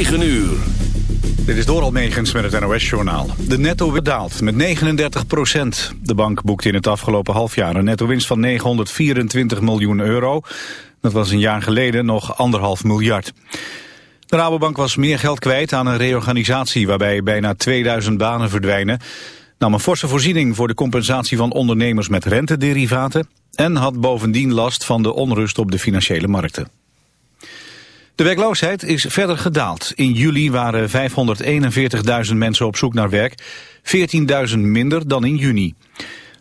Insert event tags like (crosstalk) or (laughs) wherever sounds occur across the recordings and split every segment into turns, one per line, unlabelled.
9 uur.
Dit is Doral Megens met het NOS-journaal. De netto daalt met 39 procent. De bank boekte in het afgelopen halfjaar een netto-winst van 924 miljoen euro. Dat was een jaar geleden nog anderhalf miljard. De Rabobank was meer geld kwijt aan een reorganisatie... waarbij bijna 2000 banen verdwijnen. Nam een forse voorziening voor de compensatie van ondernemers met rentederivaten... en had bovendien last van de onrust op de financiële markten. De werkloosheid is verder gedaald. In juli waren 541.000 mensen op zoek naar werk, 14.000 minder dan in juni.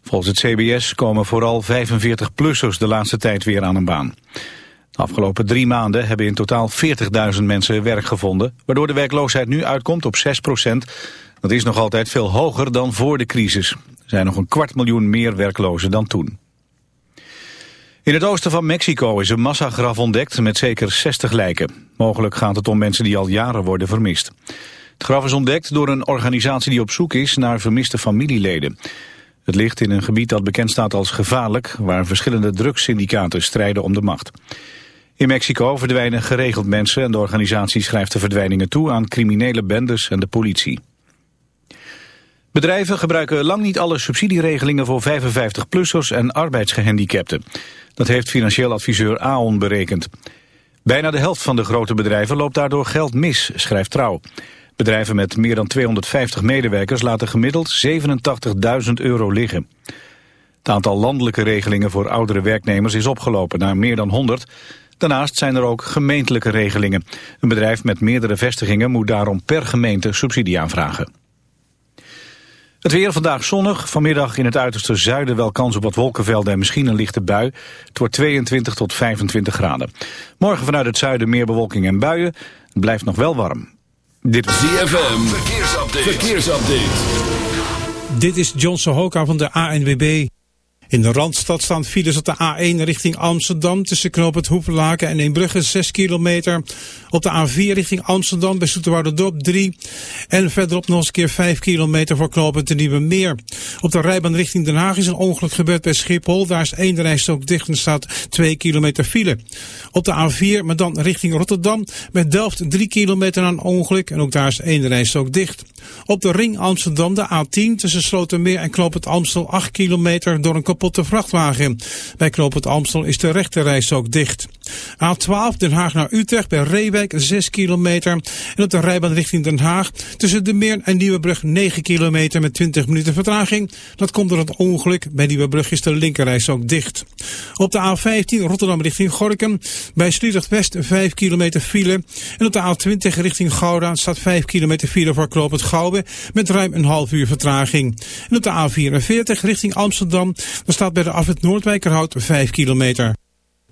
Volgens het CBS komen vooral 45-plussers de laatste tijd weer aan een baan. De afgelopen drie maanden hebben in totaal 40.000 mensen werk gevonden, waardoor de werkloosheid nu uitkomt op 6% Dat is nog altijd veel hoger dan voor de crisis. Er zijn nog een kwart miljoen meer werklozen dan toen. In het oosten van Mexico is een massagraf ontdekt met zeker 60 lijken. Mogelijk gaat het om mensen die al jaren worden vermist. Het graf is ontdekt door een organisatie die op zoek is naar vermiste familieleden. Het ligt in een gebied dat bekend staat als gevaarlijk... waar verschillende drugssyndicaten strijden om de macht. In Mexico verdwijnen geregeld mensen... en de organisatie schrijft de verdwijningen toe aan criminele bendes en de politie. Bedrijven gebruiken lang niet alle subsidieregelingen voor 55-plussers en arbeidsgehandicapten. Dat heeft financieel adviseur Aon berekend. Bijna de helft van de grote bedrijven loopt daardoor geld mis, schrijft Trouw. Bedrijven met meer dan 250 medewerkers laten gemiddeld 87.000 euro liggen. Het aantal landelijke regelingen voor oudere werknemers is opgelopen naar meer dan 100. Daarnaast zijn er ook gemeentelijke regelingen. Een bedrijf met meerdere vestigingen moet daarom per gemeente subsidie aanvragen. Het weer vandaag zonnig. Vanmiddag in het uiterste zuiden wel kans op wat wolkenvelden en misschien een lichte bui. Het wordt 22 tot 25 graden. Morgen vanuit het zuiden meer bewolking en buien. Het blijft nog wel warm.
Dit is ZFM. Verkeersupdate. Verkeersupdate.
Dit is John Sohoka van de ANWB. In de Randstad staan files op de A1 richting Amsterdam tussen Knoop het Hoevenlaken en Eembrugge 6 kilometer. Op de A4 richting Amsterdam bij Dorp 3. En verderop nog eens een keer 5 kilometer voor Knoop het Nieuwe Meer. Op de rijbaan richting Den Haag is een ongeluk gebeurd bij Schiphol. Daar is één rijstok dicht en staat 2 kilometer file. Op de A4 maar dan richting Rotterdam met Delft 3 kilometer aan ongeluk. En ook daar is één rijstok dicht. Op de ring Amsterdam de A10 tussen Slotermeer en Knoop Amstel 8 kilometer door een kapotte vrachtwagen. Bij Knoop het Amstel is de rechterreis ook dicht. A12 Den Haag naar Utrecht bij Reewijk 6 kilometer. En op de rijbaan richting Den Haag tussen de Meer en Nieuwebrug 9 kilometer met 20 minuten vertraging. Dat komt door het ongeluk. Bij Nieuwebrug is de linkerreis ook dicht. Op de A15 Rotterdam richting Gorkum bij Sliedrecht West 5 kilometer file. En op de A20 richting Gouda staat 5 kilometer file voor Knoop het Gouwen met ruim een half uur vertraging. En op de A44 richting Amsterdam staat bij de afwit Noordwijkerhout 5 kilometer.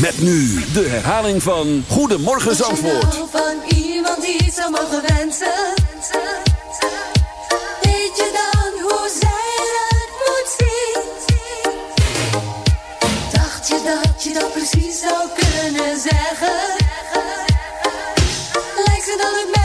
Met nu de herhaling van Goedemorgen Zandvoort.
Nou van iemand iets zou mogen wensen. Weet je dan hoe zij eruit moet zien? Dacht je dat je dat precies zou kunnen zeggen? Lijkt ze dan op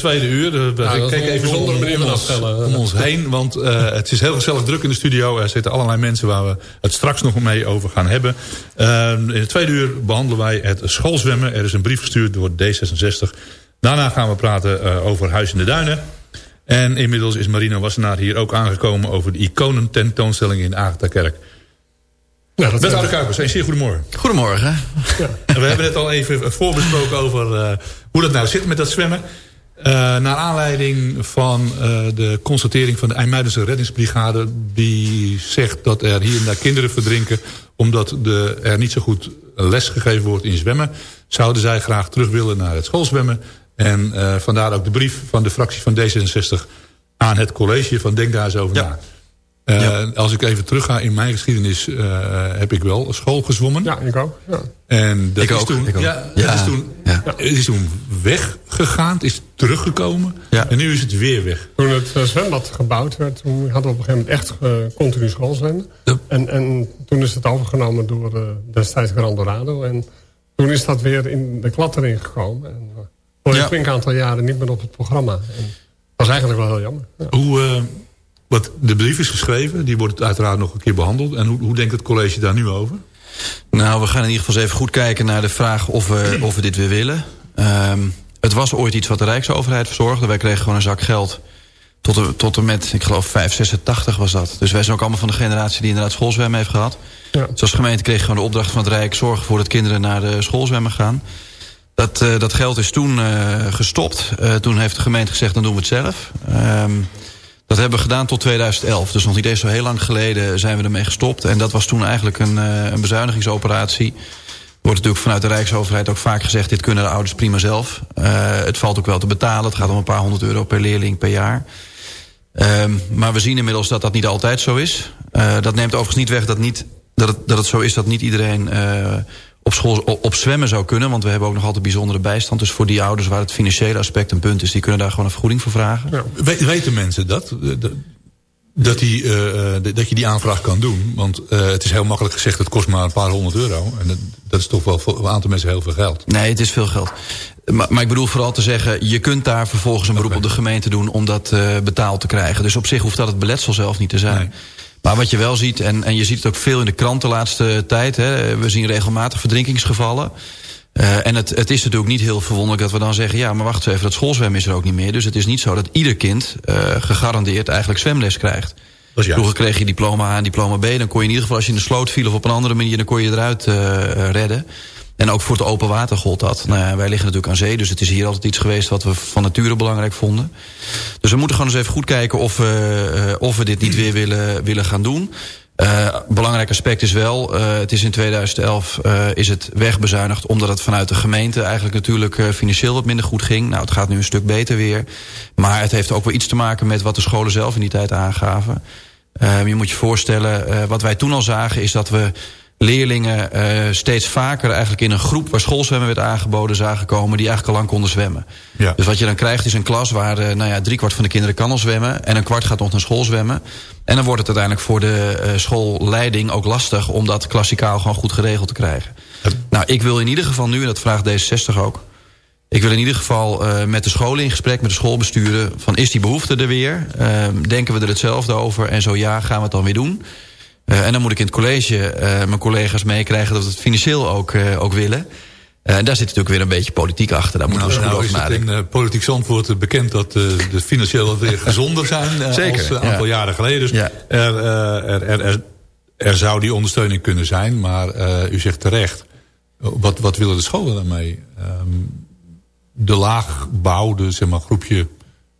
tweede uur. Uh,
dat is
kijk even
manier
om
van afstellen.
om ons heen. Want eh, het is heel gezellig druk in de studio. Er zitten allerlei mensen waar we het straks nog mee over gaan hebben. Eh, in het tweede uur behandelen wij het schoolzwemmen. Er is een brief gestuurd door D66. Daarna gaan we praten eh, over Huis in de Duinen. En inmiddels is Marino Wassenaar hier ook aangekomen... over de iconen tentoonstelling in Agatha-kerk.
Ja, dat
Wethouder Kuipers, een zeer goedemorgen.
Goedemorgen.
En we hebben net al even voorbesproken over eh, hoe dat nou zit met dat zwemmen. Eh, naar aanleiding van eh, de constatering van de IJmuidense reddingsbrigade... die zegt dat er hier en daar kinderen verdrinken... omdat de, er niet zo goed les gegeven wordt in zwemmen... zouden zij graag terug willen naar het schoolzwemmen. En eh, vandaar ook de brief van de fractie van D66 aan het college... van denk daar eens over
Ja.
na. Eh, Als ik even terugga in mijn geschiedenis... eh, heb ik wel school gezwommen.
Ja, ik ook. Ja.
En dat
Ik
is
ook,
toen. Ja,
Ja,
dat is toen,
ja.
het is toen weggegaan, het is teruggekomen.
Ja.
En nu is het weer weg.
Toen het eh, zwembad gebouwd werd, toen hadden we op een gegeven moment echt continu schoolzwemmen.
Ja.
En, en toen is het overgenomen door destijds Gran Dorado. En toen is dat weer in de klad erin gekomen. En uh, voor
Ja.
een flink aantal jaren niet meer op het programma. En dat was eigenlijk wel heel jammer. Ja.
Hoe, eh, wat de brief is geschreven, die wordt uiteraard nog een keer behandeld. En hoe, hoe denkt het college daar nu over?
Nou, we gaan in ieder geval eens even goed kijken naar de vraag of we, (clears throat) of we dit weer willen. Ehm, het was ooit iets wat de Rijksoverheid verzorgde. Wij kregen gewoon een zak geld. Tot, en- tot en met, ik geloof, 5, 86 was dat. Dus wij zijn ook allemaal van de generatie die inderdaad schoolzwemmen heeft gehad.
Ja.
Dus als gemeente kreeg je gewoon de opdracht van het Rijk... zorgen voor dat kinderen naar de schoolzwemmen gaan. Dat, eh, dat geld is toen eh, gestopt. Eh, toen heeft de gemeente gezegd, dan doen we het zelf. Ehm, dat hebben we gedaan tot 2011. Dus nog niet eens zo heel lang geleden zijn we ermee gestopt. En dat was toen eigenlijk een, eh, een bezuinigingsoperatie. Wordt natuurlijk vanuit de Rijksoverheid ook vaak gezegd... dit kunnen de ouders prima zelf. Eh, het valt ook wel te betalen. Het gaat om een paar honderd euro per leerling per jaar. Ehm, maar we zien inmiddels dat dat niet altijd zo is. Eh, dat neemt overigens niet weg dat, niet, dat, het, dat het zo is dat niet iedereen op school op, zwemmen zou kunnen. Want we hebben ook nog altijd bijzondere bijstand. Dus voor die ouders waar het financiële aspect een punt is... die kunnen daar gewoon een vergoeding voor vragen.
Ja.
We- weten mensen dat? Dat- die, eh, eh, dat je die aanvraag kan doen. Want eh, het is heel makkelijk gezegd, het kost maar een paar honderd euro. En dat, dat is toch wel voor een aantal mensen heel veel geld.
Nee, het is veel geld. Maar, maar ik bedoel vooral te zeggen... je kunt daar vervolgens een beroep op de gemeente doen... om dat betaald te krijgen. Dus op zich hoeft dat het beletsel zelf niet te zijn.
Nee.
Maar wat je wel ziet, en, en je ziet het ook veel in de krant de laatste tijd... Hè, we zien regelmatig verdrinkingsgevallen... Eh, en het, het is natuurlijk niet heel verwonderlijk dat we dan zeggen... ja, maar wacht even, dat schoolzwemmen is er ook niet meer. Dus het is niet zo dat ieder kind eh, gegarandeerd eigenlijk zwemles krijgt. Vroeger kreeg je diploma A en diploma B. Dan kon je in ieder geval als je in de sloot viel of op een andere manier... dan kon je eruit eh, redden. En ook voor het open water gold dat. Nou ja, wij liggen natuurlijk aan zee, dus het is hier altijd iets geweest... wat we van nature belangrijk vonden. Dus we moeten gewoon eens even goed kijken of we, eh, of we dit niet weer willen, willen gaan doen. Eh, belangrijk aspect is wel, eh, het is in 2011 eh, is het wegbezuinigd... omdat het vanuit de gemeente eigenlijk natuurlijk financieel wat minder goed ging. Nou, het gaat nu een stuk beter weer. Maar het heeft ook wel iets te maken met wat de scholen zelf in die tijd aangaven. Eh, je moet je voorstellen, wat wij toen al zagen is dat we leerlingen eh, steeds vaker eigenlijk in een groep... waar schoolzwemmen werd aangeboden zagen komen... die eigenlijk al lang konden zwemmen.
Ja.
Dus wat je dan krijgt is een klas waar eh, nou ja, driekwart van de kinderen kan al zwemmen... en een kwart gaat nog naar school zwemmen. En dan wordt het uiteindelijk voor de eh, schoolleiding ook lastig... om dat klassikaal gewoon goed geregeld te krijgen. Nou, ik wil in ieder geval nu, en dat vraagt D66 ook... Ik wil in ieder geval uh, met de scholen in gesprek, met de schoolbesturen... van is die behoefte er weer? Uh, denken we er hetzelfde over? En zo ja, gaan we het dan weer doen? Uh, en dan moet ik in het college mijn collega's meekrijgen... dat we het financieel ook, ook willen. En daar zit natuurlijk weer een beetje politiek achter. Daar moeten
nou,
we zo
nou is het in politiek Zandvoort bekend dat de financieel weer (laughs) gezonder zijn...
Zeker,
als een aantal
ja.
jaren geleden. Dus
Ja.
er, er, er, er, er zou die ondersteuning kunnen zijn, maar u zegt terecht... Wat, wat willen de scholen daarmee? Um, de laagbouw, dus zeg maar groepje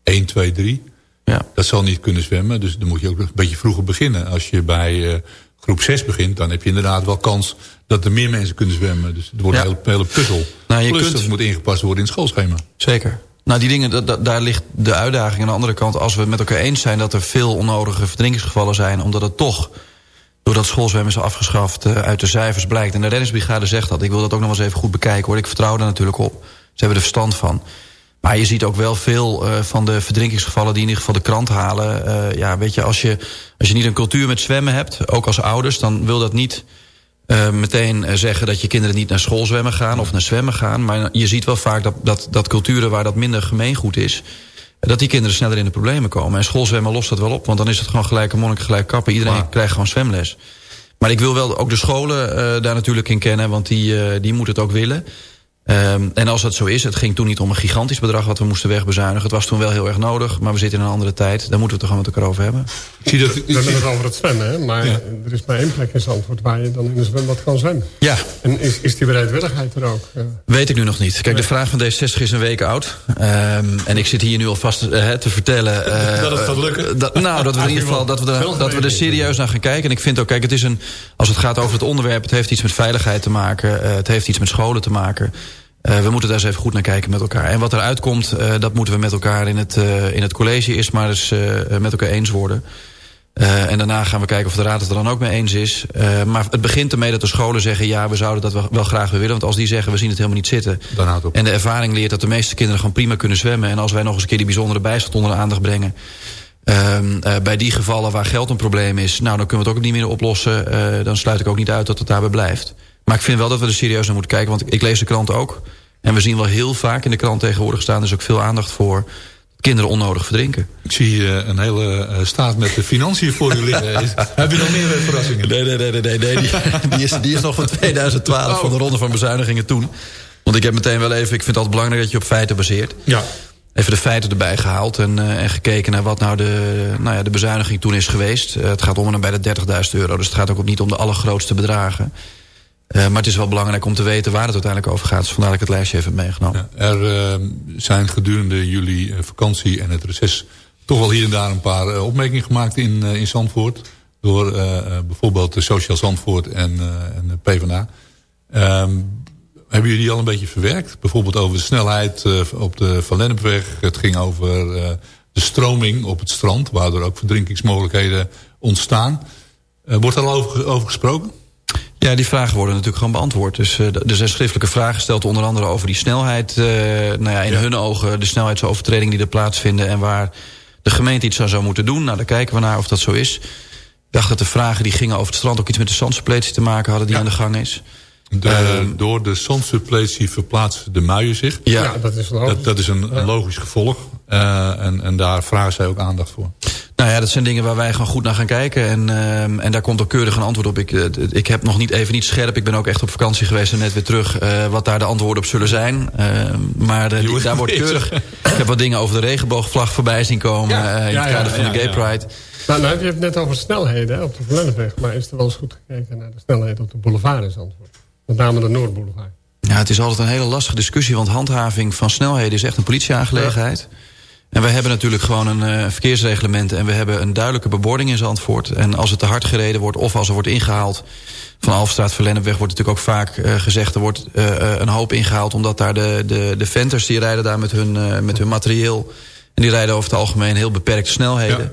1, 2, 3...
Ja.
dat zal niet kunnen zwemmen. Dus dan moet je ook een beetje vroeger beginnen. Als je bij uh, groep 6 begint, dan heb je inderdaad wel kans... dat er meer mensen kunnen zwemmen. Dus het wordt
Ja.
een hele, hele puzzel.
Nou, je
Plus
kunt-
dat moet ingepast worden in het schoolschema.
Zeker. Nou, die dingen, da- da- daar ligt de uitdaging aan de andere kant. Als we het met elkaar eens zijn dat er veel onnodige verdrinkingsgevallen zijn... omdat het toch, doordat schoolzwemmen is afgeschaft, eh, uit de cijfers blijkt. En de reddingsbrigade zegt dat. Ik wil dat ook nog eens even goed bekijken. hoor. Ik vertrouw daar natuurlijk op. Ze hebben er verstand van. Maar je ziet ook wel veel eh, van de verdrinkingsgevallen... die in ieder geval de krant halen. Eh, ja, weet je, als je, als je niet een cultuur met zwemmen hebt, ook als ouders... dan wil dat niet eh, meteen zeggen dat je kinderen niet naar school zwemmen gaan... of naar zwemmen gaan. Maar je ziet wel vaak dat, dat, dat culturen waar dat minder gemeengoed is... dat die kinderen sneller in de problemen komen. En schoolzwemmen lost dat wel op, want dan is het gewoon gelijk een monnik, gelijk kappen. Iedereen krijgt gewoon zwemles. Maar ik wil wel ook de scholen daar natuurlijk in kennen... want die, eh, die moeten het ook willen... Ehm, en als dat zo is, het ging toen niet om een gigantisch bedrag... wat we moesten wegbezuinigen. Het was toen wel heel erg nodig, maar we zitten in een andere tijd. Daar moeten we het toch gewoon met elkaar over hebben.
Ik zie dat,
We hebben het over het zwemmen, hè? maar
Ja.
er is maar één plek in Zandvoort waar je dan in een zwembad kan zwemmen.
Ja,
En is, is die bereidwilligheid er ook? Ja.
Weet ik nu nog niet. Kijk, de vraag van D60 is een week oud. Ehm, en ik zit hier nu alvast eh, te vertellen... eh,
Dat het gaat lukken.
dat, nou, dat we in ieder geval dat we, er, dat we er serieus naar gaan kijken. En ik vind ook, kijk, het is een, als het gaat over het onderwerp... het heeft iets met veiligheid te maken. eh, het heeft iets met scholen te maken. Eh, we moeten daar eens even goed naar kijken met elkaar. En wat eruit komt, eh, dat moeten we met elkaar in het, eh, in het college... eerst maar eens met elkaar eens worden. En daarna gaan we kijken of de raad het er dan ook mee eens is. Maar het begint ermee dat de scholen zeggen... ja, we zouden dat wel, graag willen. Want als die zeggen, we zien het helemaal niet zitten...
Dan houdt het op.
en de ervaring leert dat de meeste kinderen gewoon prima kunnen zwemmen. En als wij nog eens een keer die bijzondere bijstand onder de aandacht brengen... ehm, eh, bij die gevallen waar geld een probleem is... nou, dan kunnen we het ook niet meer oplossen. Dan sluit ik ook niet uit dat het daarbij blijft. Maar ik vind wel dat we er serieus naar moeten kijken. Want ik, lees de krant ook. En we zien wel heel vaak in de krant tegenwoordig staan... er is ook veel aandacht voor... kinderen onnodig verdrinken.
Ik zie eh, een hele eh, staat met de financiën voor u liggen. Is- (laughs) Heb je nog meer eh, verrassingen?
Nee, nee, nee, nee, nee. Die, (laughs) die, is, die is nog van 2012, van de ronde van bezuinigingen toen. Want ik heb meteen wel even, ik vind het altijd belangrijk dat je op feiten baseert.
Ja.
Even de feiten erbij gehaald en, en gekeken naar wat nou de, nou ja, de bezuiniging toen is geweest. Het gaat om en nabij de 30.000 euro, dus het gaat ook niet om de allergrootste bedragen. Eh, maar het is wel belangrijk om te weten waar het uiteindelijk over gaat. Dus vandaar dat ik het lijstje even meegenomen.
Ja, er eh, zijn gedurende jullie eh, vakantie en het reces... toch wel hier en daar een paar opmerkingen gemaakt in, in Zandvoort. Door bijvoorbeeld de Sociaal Zandvoort en, en de PvdA. Ehm, hebben jullie al een beetje verwerkt? Bijvoorbeeld over de snelheid op de Van Lennepweg. Het ging over de stroming op het strand... waardoor ook verdrinkingsmogelijkheden ontstaan. Wordt daar al over, over gesproken?
Ja, die vragen worden natuurlijk gewoon beantwoord. Dus eh, er zijn schriftelijke vragen gesteld, onder andere over die snelheid. eh, nou ja, in hun ogen de snelheidsovertredingen die er plaatsvinden... en waar de gemeente iets aan zou moeten doen. Nou, daar kijken we naar of dat zo is. Ik dacht dat de vragen die gingen over het strand... ook iets met de zandsuppletie te maken hadden die aan de gang is.
De,
Ehm.
door de zandsuppletie verplaatsen de muien zich.
Ja,
Ja, dat is logisch.
Dat, dat is een, een logisch gevolg. Eh, en, en daar vragen zij ook aandacht voor.
Nou ja, dat zijn dingen waar wij gewoon goed naar gaan kijken. En, ehm, en daar komt ook keurig een antwoord op. Ik, eh, ik heb nog niet even niet scherp. Ik ben ook echt op vakantie geweest en net weer terug. eh, wat daar de antwoorden op zullen zijn. Ehm, maar die- daar wordt keurig. Ik heb wat dingen over de regenboogvlag voorbij zien komen.
Ja,
eh, in
ja,
het
ja,
kader van
ja,
de Gay
ja.
Pride.
Nou, nou heb je het net over snelheden hè, op de Verlennepweg. Maar is er wel eens goed gekeken naar de snelheid op de boulevard in Zandvoort? Met name de Noordboulevard.
Ja, het is altijd een hele lastige discussie. Want handhaving van snelheden is echt een politieaangelegenheid. En we hebben natuurlijk gewoon een eh, verkeersreglement... en we hebben een duidelijke bebording in Zandvoort. En als het te hard gereden wordt of als er wordt ingehaald... van Alfstraat, Verlennepweg wordt natuurlijk ook vaak eh, gezegd... er wordt eh, een hoop ingehaald omdat daar de, de, de venters... die rijden daar met hun, met hun materieel... en die rijden over het algemeen heel beperkte snelheden...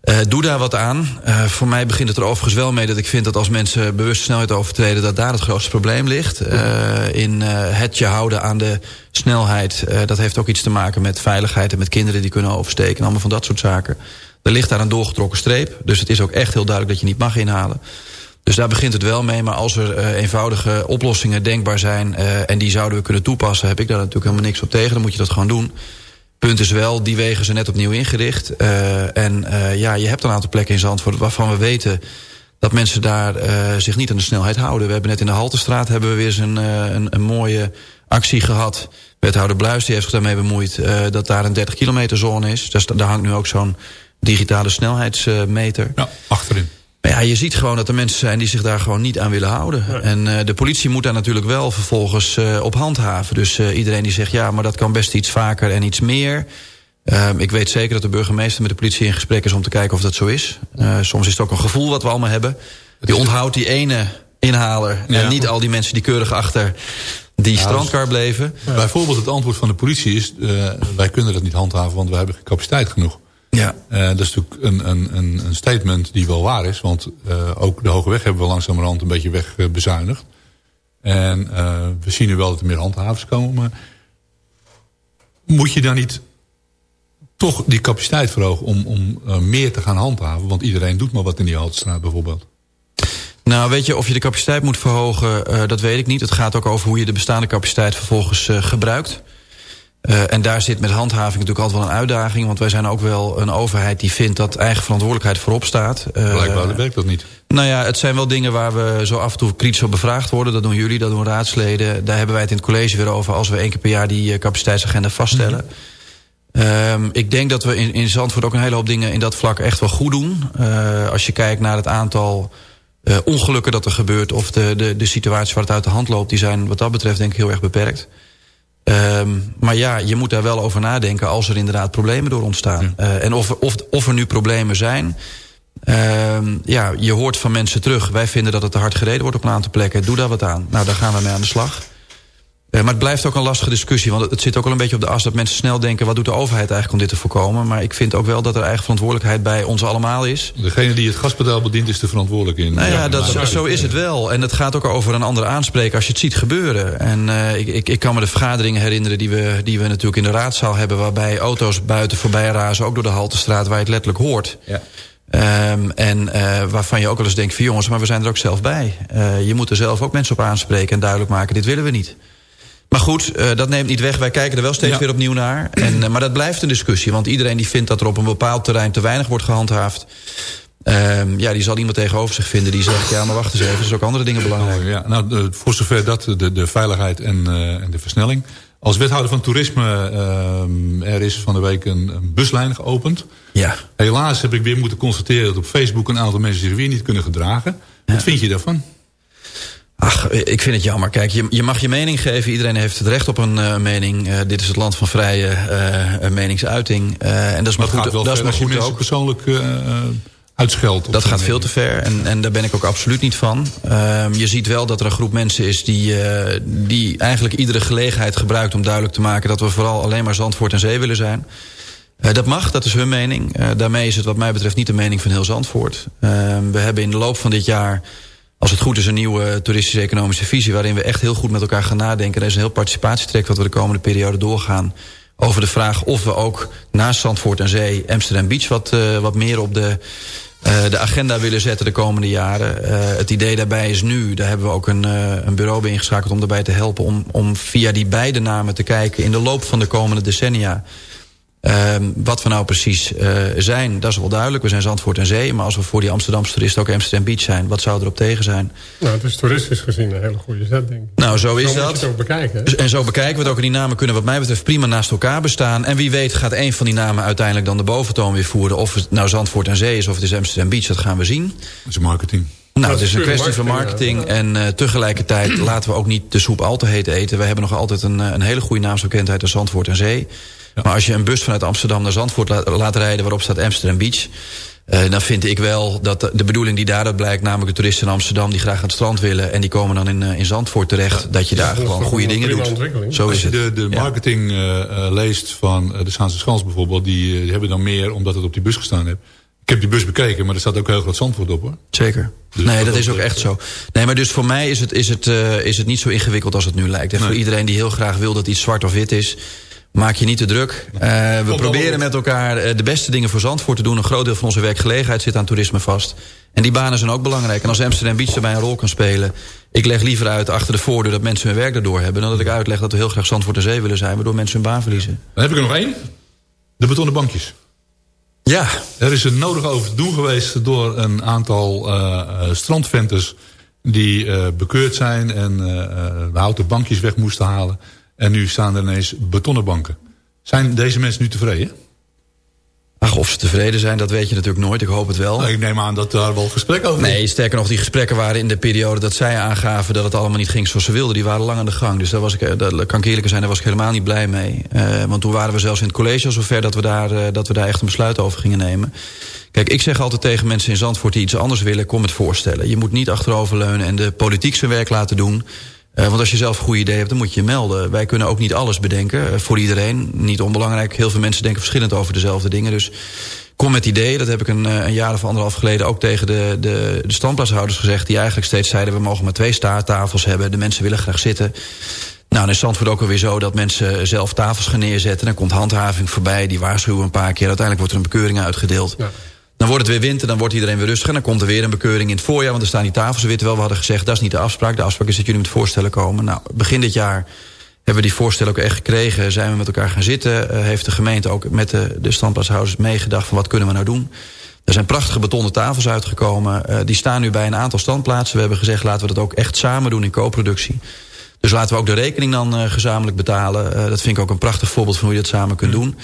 Eh, doe daar wat aan. Eh, voor mij begint het er overigens wel mee dat ik vind dat als mensen bewust snelheid overtreden... dat daar het grootste probleem ligt. Eh, in het je houden aan de snelheid. dat heeft ook iets te maken met veiligheid en met kinderen die kunnen oversteken. En allemaal van dat soort zaken. Er ligt daar een doorgetrokken streep. Dus het is ook echt heel duidelijk dat je niet mag inhalen. Dus daar begint het wel mee. Maar als er eenvoudige oplossingen denkbaar zijn... en die zouden we kunnen toepassen... heb ik daar natuurlijk helemaal niks op tegen. Dan moet je dat gewoon doen. Punt is wel, die wegen zijn net opnieuw ingericht. Uh, en uh, ja, je hebt een aantal plekken in Zandvoort waarvan we weten dat mensen daar uh, zich niet aan de snelheid houden. We hebben net in de Haltestraat hebben we weer een, een, een mooie actie gehad. Wethouder Bluis die heeft zich daarmee bemoeid dat daar een 30 kilometer zone is. Dus daar hangt nu ook zo'n digitale snelheidsmeter.
Ja, achterin.
Maar ja, je ziet gewoon dat er mensen zijn die zich daar gewoon niet aan willen houden. Ja. En uh, de politie moet daar natuurlijk wel vervolgens uh, op handhaven. Dus uh, iedereen die zegt, ja, maar dat kan best iets vaker en iets meer. Ehm, ik weet zeker dat de burgemeester met de politie in gesprek is om te kijken of dat zo is. soms is het ook een gevoel wat we allemaal hebben. Die onthoudt die ene inhaler. Ja. En niet al die mensen die keurig achter die ja, strandkar bleven.
Bijvoorbeeld het antwoord van de politie is... wij kunnen dat niet handhaven, want we hebben geen capaciteit genoeg.
Ja.
Uh, dat is natuurlijk een, een, een statement die wel waar is. Want uh, ook de Hoge Weg hebben we langzamerhand een beetje wegbezuinigd. En uh, we zien nu wel dat er meer handhavens komen. Maar moet je dan niet toch die capaciteit verhogen om, om meer te gaan handhaven? Want iedereen doet maar wat in die Haltestraat bijvoorbeeld.
Nou, weet je, of je de capaciteit moet verhogen, dat weet ik niet. Het gaat ook over hoe je de bestaande capaciteit vervolgens gebruikt. Uh, en daar zit met handhaving natuurlijk altijd wel een uitdaging. Want wij zijn ook wel een overheid die vindt dat eigen verantwoordelijkheid voorop staat.
Uh, Blijkbaar werkt dat niet.
Nou ja, het zijn wel dingen waar we zo af en toe kritisch op bevraagd worden. Dat doen jullie, dat doen raadsleden. Daar hebben wij het in het college weer over... als we één keer per jaar die capaciteitsagenda vaststellen. Mm -hmm. um, ik denk dat we in, in Zandvoort ook een hele hoop dingen in dat vlak echt wel goed doen. Uh, als je kijkt naar het aantal uh, ongelukken dat er gebeurt... of de, de, de situatie waar het uit de hand loopt... die zijn wat dat betreft denk ik heel erg beperkt. Um, maar ja, je moet daar wel over nadenken als er inderdaad problemen door ontstaan. Ja. Uh, en of, of, of er nu problemen zijn... Um, ja, je hoort van mensen terug. Wij vinden dat het te hard gereden wordt op een aantal plekken. Doe daar wat aan. Nou, daar gaan we mee aan de slag. Uh, maar het blijft ook een lastige discussie. Want het zit ook al een beetje op de as dat mensen snel denken... wat doet de overheid eigenlijk om dit te voorkomen? Maar ik vind ook wel dat er eigen verantwoordelijkheid bij ons allemaal is.
Degene die het gaspedaal bedient is de verantwoordelijk in.
Nou ja, dat, zo, zo is het wel. En het gaat ook over een andere aanspreker als je het ziet gebeuren. En uh, ik, ik, ik kan me de vergaderingen herinneren die we, die we natuurlijk in de raadzaal hebben... waarbij auto's buiten voorbij razen, ook door de Haltestraat... waar je het letterlijk hoort.
Ja.
Um, en uh, waarvan je ook wel eens denkt van jongens, maar we zijn er ook zelf bij. Uh, je moet er zelf ook mensen op aanspreken en duidelijk maken, dit willen we niet. Maar goed, uh, dat neemt niet weg. Wij kijken er wel steeds ja. weer opnieuw naar. En, uh, maar dat blijft een discussie. Want iedereen die vindt dat er op een bepaald terrein te weinig wordt gehandhaafd... Um, ja, die zal iemand tegenover zich vinden die zegt... ja, maar wacht eens even, er zijn ook andere dingen belangrijk.
Oh, ja, nou, voor zover dat, de, de veiligheid en, uh, en de versnelling. Als wethouder van toerisme, uh, er is van de week een, een, buslijn geopend.
Ja.
Helaas heb ik weer moeten constateren dat op Facebook een aantal mensen zich weer niet kunnen gedragen. Ja. Wat vind je daarvan?
Ach, ik vind het jammer. Kijk, je, je mag je mening geven. Iedereen heeft het recht op een uh, mening. Uh, dit is het land van vrije uh, meningsuiting. en dat is maar,
maar
goed,
dat
is maar goed
ook. persoonlijk uitscheldt.
Dat gaat veel te ver en, en daar ben ik ook absoluut niet van. Ehm, je ziet wel dat er een groep mensen is die, die eigenlijk iedere gelegenheid gebruikt... om duidelijk te maken dat we vooral alleen maar Zandvoort en Zee willen zijn. dat mag, dat is hun mening. daarmee is het wat mij betreft niet de mening van heel Zandvoort. Ehm, we hebben in de loop van dit jaar als het goed is een nieuwe toeristische economische visie... waarin we echt heel goed met elkaar gaan nadenken. Er is een heel participatietrek wat we de komende periode doorgaan... over de vraag of we ook naast Zandvoort en Zee... Amsterdam Beach wat, uh, wat meer op de, uh, de agenda willen zetten de komende jaren. Uh, het idee daarbij is nu, daar hebben we ook een, een bureau bij ingeschakeld... om daarbij te helpen om, om via die beide namen te kijken... in de loop van de komende decennia... Um, wat we nou precies uh, zijn, dat is wel duidelijk. We zijn Zandvoort en Zee. Maar als we voor die Amsterdamse toeristen ook Amsterdam Beach zijn... wat zou er op tegen zijn?
Nou, het is toeristisch gezien een hele goede zet, denk ik.
Nou, zo is
zo
dat.
Zo bekijken,
hè? En zo bekijken we het ook. En die namen kunnen wat mij betreft prima naast elkaar bestaan. En wie weet gaat een van die namen uiteindelijk dan de boventoon weer voeren. Of het nou Zandvoort en Zee is of het is Amsterdam Beach. Dat gaan we zien.
Dat is marketing.
Nou, het is een kwestie van marketing. En uh, tegelijkertijd (clears throat) laten we ook niet de soep al te heet eten. We hebben nog altijd een, een hele goede naamsbekendheid als Zandvoort en Zee. Ja. Maar als je een bus vanuit Amsterdam naar Zandvoort laat, laat rijden... waarop staat Amsterdam Beach... Uh, dan vind ik wel dat de, de bedoeling die daaruit blijkt... namelijk de toeristen in Amsterdam die graag aan het strand willen... en die komen dan in, uh, in Zandvoort terecht... Ja, dat je daar gewoon goede dingen doet.
Zo Als je de, de marketing uh, leest van de Zaanse Schans bijvoorbeeld... Die, die hebben dan meer, omdat het op die bus gestaan heeft heb die bus bekeken, maar er staat ook heel groot Zandvoort op hoor.
Zeker.
Dus
nee,
dat
dat is
ook, eh,
echt zo. Nee, maar dus voor mij is het, is het, eh, is het niet zo ingewikkeld als het nu lijkt. En voor iedereen die heel graag wil dat iets zwart of wit is... maak je niet te druk. Eh, we proberen met elkaar eh, de beste dingen voor Zandvoort te doen. Een groot deel van onze werkgelegenheid zit aan toerisme vast. En die banen zijn ook belangrijk. En als Amsterdam Beach daarbij een rol kan spelen... ik leg liever uit achter de voordeur dat mensen hun werk daardoor hebben... dan dat ik uitleg dat we heel graag Zandvoort en Zee willen zijn... waardoor mensen hun baan verliezen.
Dan heb ik er nog één. De betonnen bankjes.
Ja,
Er is een nodig over te doen geweest door een aantal eh strandventers... die bekeurd zijn en de houten bankjes weg moesten halen. En nu staan er ineens betonnen banken. Zijn deze mensen nu tevreden?
ach, of ze tevreden zijn, dat weet je natuurlijk nooit. Ik hoop het wel.
Nou, ik neem aan dat daar wel gesprek over.
Nee, sterker nog, die gesprekken waren in de periode dat zij aangaven dat het allemaal niet ging zoals ze wilden. Die waren lang aan de gang. Dus daar was ik, eh, daar kan ik eerlijk zijn, daar was ik helemaal niet blij mee. Eh, want toen waren we zelfs in het college al zover dat we, daar, eh, dat we daar echt een besluit over gingen nemen. Kijk, ik zeg altijd tegen mensen in Zandvoort die iets anders willen, kom het voorstellen. Je moet niet achteroverleunen en de politiek zijn werk laten doen. Eh, want als je zelf een goed idee hebt, dan moet je je melden. Wij kunnen ook niet alles bedenken, eh, voor iedereen. Niet onbelangrijk, heel veel mensen denken verschillend over dezelfde dingen. Dus kom met ideeën. Dat heb ik een, eh, een jaar of anderhalf geleden ook tegen de, de, de standplaatshouders gezegd... die eigenlijk steeds zeiden, we mogen maar twee staattafels hebben. De mensen willen graag zitten. Nou, is Zandvoort ook alweer zo dat mensen zelf tafels gaan neerzetten. Dan komt handhaving voorbij, die waarschuwen een paar keer. Uiteindelijk wordt er een bekeuring uitgedeeld. Dan wordt het weer winter, dan wordt iedereen weer rustig... en dan komt er weer een bekeuring in het voorjaar... want dan staan die tafels weer. Terwijl we hadden gezegd, dat is niet de afspraak. De afspraak is dat jullie met voorstellen komen. Nou, begin dit jaar hebben we die voorstellen ook echt gekregen. Zijn we met elkaar gaan zitten. Eh, heeft de gemeente ook met de, de standplaatshouders meegedacht... van wat kunnen we nou doen. Er zijn prachtige betonnen tafels uitgekomen. Eh, die staan nu bij een aantal standplaatsen. We hebben gezegd, laten we dat ook echt samen doen in co-productie. Dus laten we ook de rekening dan eh, gezamenlijk betalen. Dat vind ik ook een prachtig voorbeeld van hoe je dat samen kunt doen.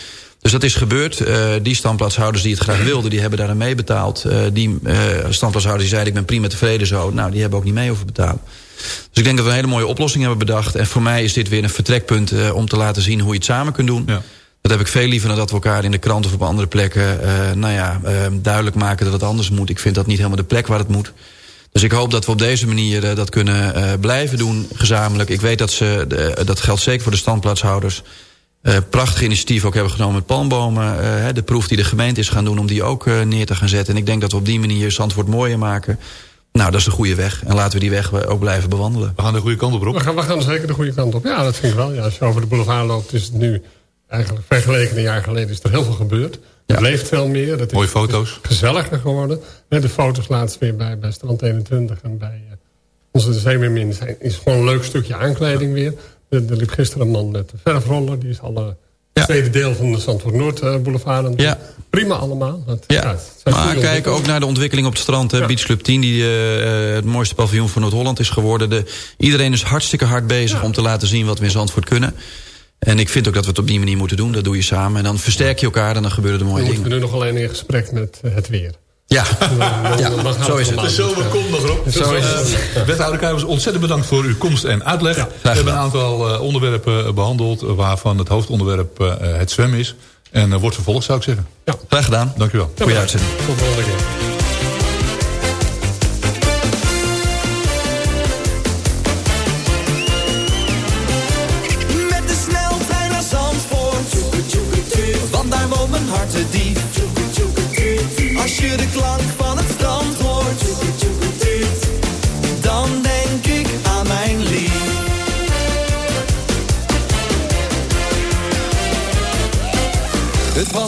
Dus dat is gebeurd. Eh, die standplaatshouders die het graag wilden, die hebben daar aan meebetaald. Eh, die eh, standplaatshouders die zeiden, ik ben prima tevreden zo. Nou, die hebben ook niet mee hoeven betalen. Dus ik denk dat we een hele mooie oplossing hebben bedacht. En voor mij is dit weer een vertrekpunt om te laten zien hoe je het samen kunt doen.
Ja.
Dat heb ik veel liever dan dat we elkaar in de krant of op andere plekken... nou ja, duidelijk maken dat het anders moet. Ik vind dat niet helemaal de plek waar het moet. Dus ik hoop dat we op deze manier dat kunnen blijven doen, gezamenlijk. Ik weet dat ze, dat geldt zeker voor de standplaatshouders... eh, prachtig initiatief ook hebben genomen met palmbomen. eh, hè, de proef die de gemeente is gaan doen om die ook eh, neer te gaan zetten. En ik denk dat we op die manier Zandvoort mooier maken. Nou, dat is de goede weg. En laten we die weg ook blijven bewandelen.
We gaan de goede kant op, Rob.
We gaan, we gaan zeker de goede kant op. Ja, dat vind ik wel. Ja, als je over de boulevard loopt, is het nu eigenlijk vergeleken een jaar geleden is er heel veel gebeurd.
Ja.
Er leeft veel meer. Het is,
Mooie foto's.
het is gezelliger geworden. Hè, De foto's laatst weer bij, bij Strand 21 en bij onze Zeemermin zijn is gewoon een leuk stukje aankleding weer. Er, liep gisteren een man met de verfroller. Die is alle
Ja.
tweede deel van de Zandvoort Noord eh, boulevard.
Ja.
Prima allemaal.
Ja,
het zijn
maar
goede
kijk
ontwikkelingen.
ook naar de ontwikkeling op het strand. hè.
Ja.
Beach Club 10, die eh, het mooiste paviljoen van Noord-Holland is geworden. De, iedereen is hartstikke hard bezig om te laten zien wat we in Zandvoort kunnen. En ik vind ook dat we het op die manier moeten doen. Dat doe je samen. En dan versterk je elkaar en dan gebeuren er mooie
moeten
dingen.
we nu nog alleen in gesprek met eh, het weer.
Ja, ja zo is het.
allemaal.
De zomer komt nog, Rob.
Zo is het.
Eh, Wethouder Kuipers, ontzettend bedankt voor uw komst en uitleg. we hebben een aantal eh, onderwerpen behandeld... eh, waarvan het hoofdonderwerp eh, het zwemmen is. En wordt vervolgd, zou ik zeggen.
Graag gedaan.
Dank u wel.
Goeie uitzending.
Tot de volgende keer.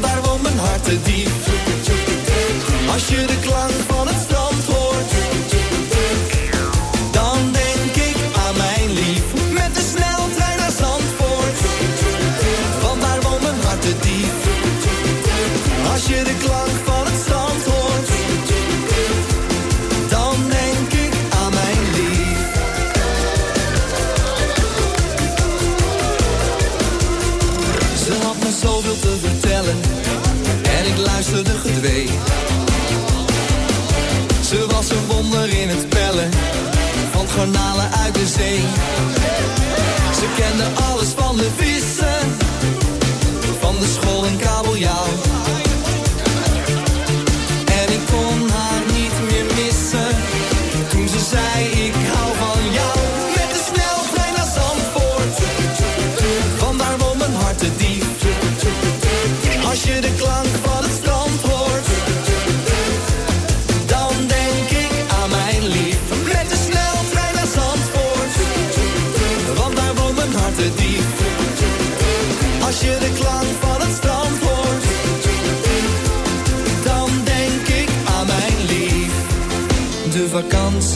Daar woont mijn hart te diep. Als je de klank van het Ze was een wonder in het pellen van
garnalen uit de zee. Ze kende alles van de vier.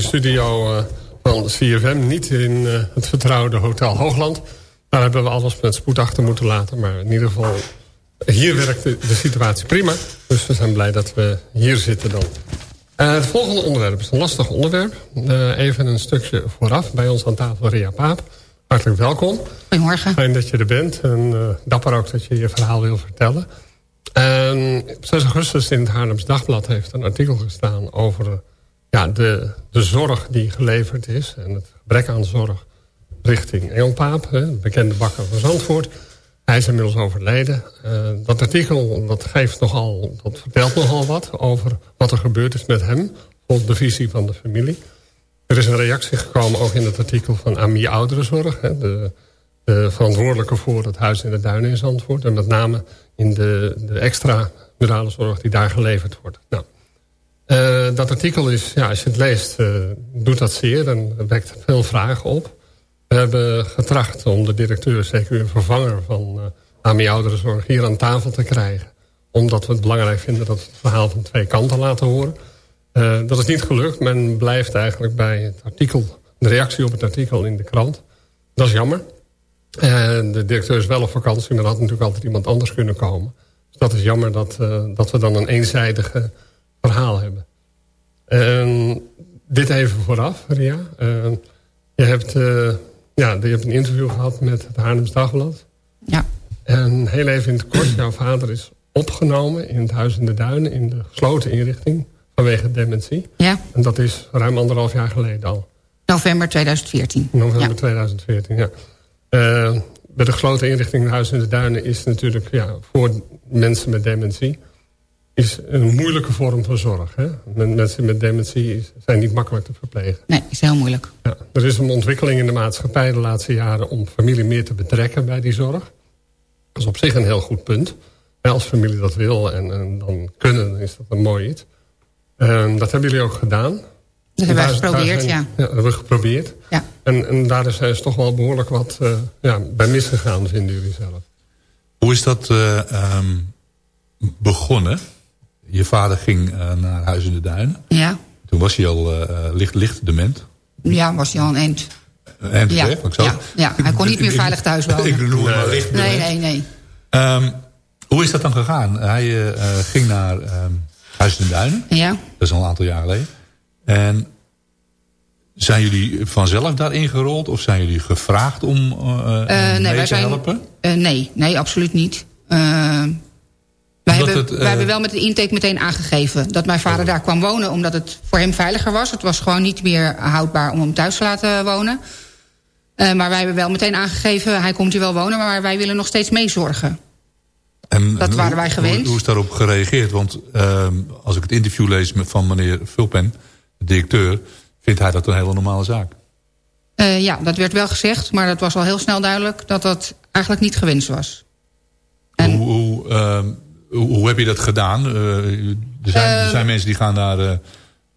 De
studio eh, van CFM. Niet in eh, het vertrouwde Hotel Hoogland. Daar hebben we alles met spoed achter moeten laten. Maar in ieder geval, hier werkt de, de situatie prima. Dus we zijn blij dat we hier zitten dan. Eh, het volgende onderwerp is een lastig onderwerp. Even een stukje vooraf. Bij ons aan tafel Ria Paap. Hartelijk welkom.
Goedemorgen.
Fijn dat je er bent. En eh, dapper ook dat je je verhaal wil vertellen. En op 6 augustus in het Haarlems Dagblad heeft een artikel gestaan over ja, de, de zorg die geleverd is. En het gebrek aan zorg richting Engelpaap, de bekende bakker van Zandvoort. Hij is inmiddels overleden. Eh, dat artikel dat geeft nogal, dat vertelt nogal wat over wat er gebeurd is met hem. Volgens de visie van de familie. Er is een reactie gekomen ook in het artikel van AMI Ouderenzorg. Hè, de, de verantwoordelijke voor het huis in de duinen in Zandvoort. En met name in de, de extra murale zorg die daar geleverd wordt. Nou, eh, dat artikel is, ja, als je het leest, eh, doet dat zeer en wekt veel vragen op. We hebben getracht om de directeur, zeker een vervanger van uh, AMI Ouderenzorg, hier aan tafel te krijgen. Omdat we het belangrijk vinden dat we het verhaal van twee kanten laten horen. Dat is niet gelukt. Men blijft eigenlijk bij het artikel, de reactie op het artikel in de krant. Dat is jammer. En de directeur is wel op vakantie, maar er had natuurlijk altijd iemand anders kunnen komen. Dus dat is jammer dat, dat we dan een eenzijdige verhaal hebben. En dit even vooraf, Ria. Uh, je, hebt, uh, ja, je hebt een interview gehad met het Haarlems Dagblad.
Ja.
En heel even in het kort, jouw vader is opgenomen in het Huis in de Duinen... in de gesloten inrichting vanwege dementie.
Ja.
En dat is ruim anderhalf jaar geleden al.
November 2014.
November
ja.
2014, ja. Uh, bij de gesloten inrichting het Huis in de Duinen is natuurlijk ja, voor mensen met dementie is een moeilijke vorm van zorg. Hè? Mensen met dementie zijn niet makkelijk te verplegen.
Nee, is heel moeilijk.
Ja, er is een ontwikkeling in de maatschappij de laatste jaren... om familie meer te betrekken bij die zorg. Dat is op zich een heel goed punt. En als familie dat wil en, en dan kunnen, dan is dat een mooi iets. En dat hebben jullie ook gedaan.
Dat hebben wij geprobeerd,
zijn,
ja.
Ja, dat hebben we geprobeerd.
Ja.
En, en daar is, is toch wel behoorlijk wat uh, ja, bij misgegaan, vinden jullie zelf.
Hoe is dat uh, um, begonnen? Je vader ging uh, naar Huis in de Duinen.
Ja.
Toen was hij al uh, licht, licht dement.
Ja, was hij al een eind.
Een eind,
ja.
zo.
Ja, ja, hij kon niet meer veilig thuis (laughs) wonen.
ik noem hem maar licht
Nee, nee, nee.
Um, hoe is dat dan gegaan? Hij uh, ging naar um, Huis in de Duinen.
Ja.
Dat is al een aantal jaar geleden. En zijn jullie vanzelf daarin gerold? Of zijn jullie gevraagd om uh, nee, mee te
zijn,
helpen?
nee, nee, absoluut niet. Wij hebben, het, wij hebben wel met de intake meteen aangegeven... dat mijn vader daar kwam wonen omdat het voor hem veiliger was. Het was gewoon niet meer houdbaar om hem thuis te laten wonen. Uh, maar wij hebben wel meteen aangegeven... hij komt hier wel wonen, maar wij willen nog steeds meezorgen.
En,
dat
en
waren wij gewend.
Hoe, hoe, is daarop gereageerd? Want uh, als ik het interview lees van meneer Vulpen... directeur... vindt hij dat een hele normale zaak.
Eh, ja, dat werd wel gezegd, maar dat was al heel snel duidelijk... dat dat eigenlijk niet gewenst was. En-
Hoe, hoe, ehm, hoe, heb je dat gedaan? Eh, er, zijn, er
Eh,
zijn mensen die gaan daar eh,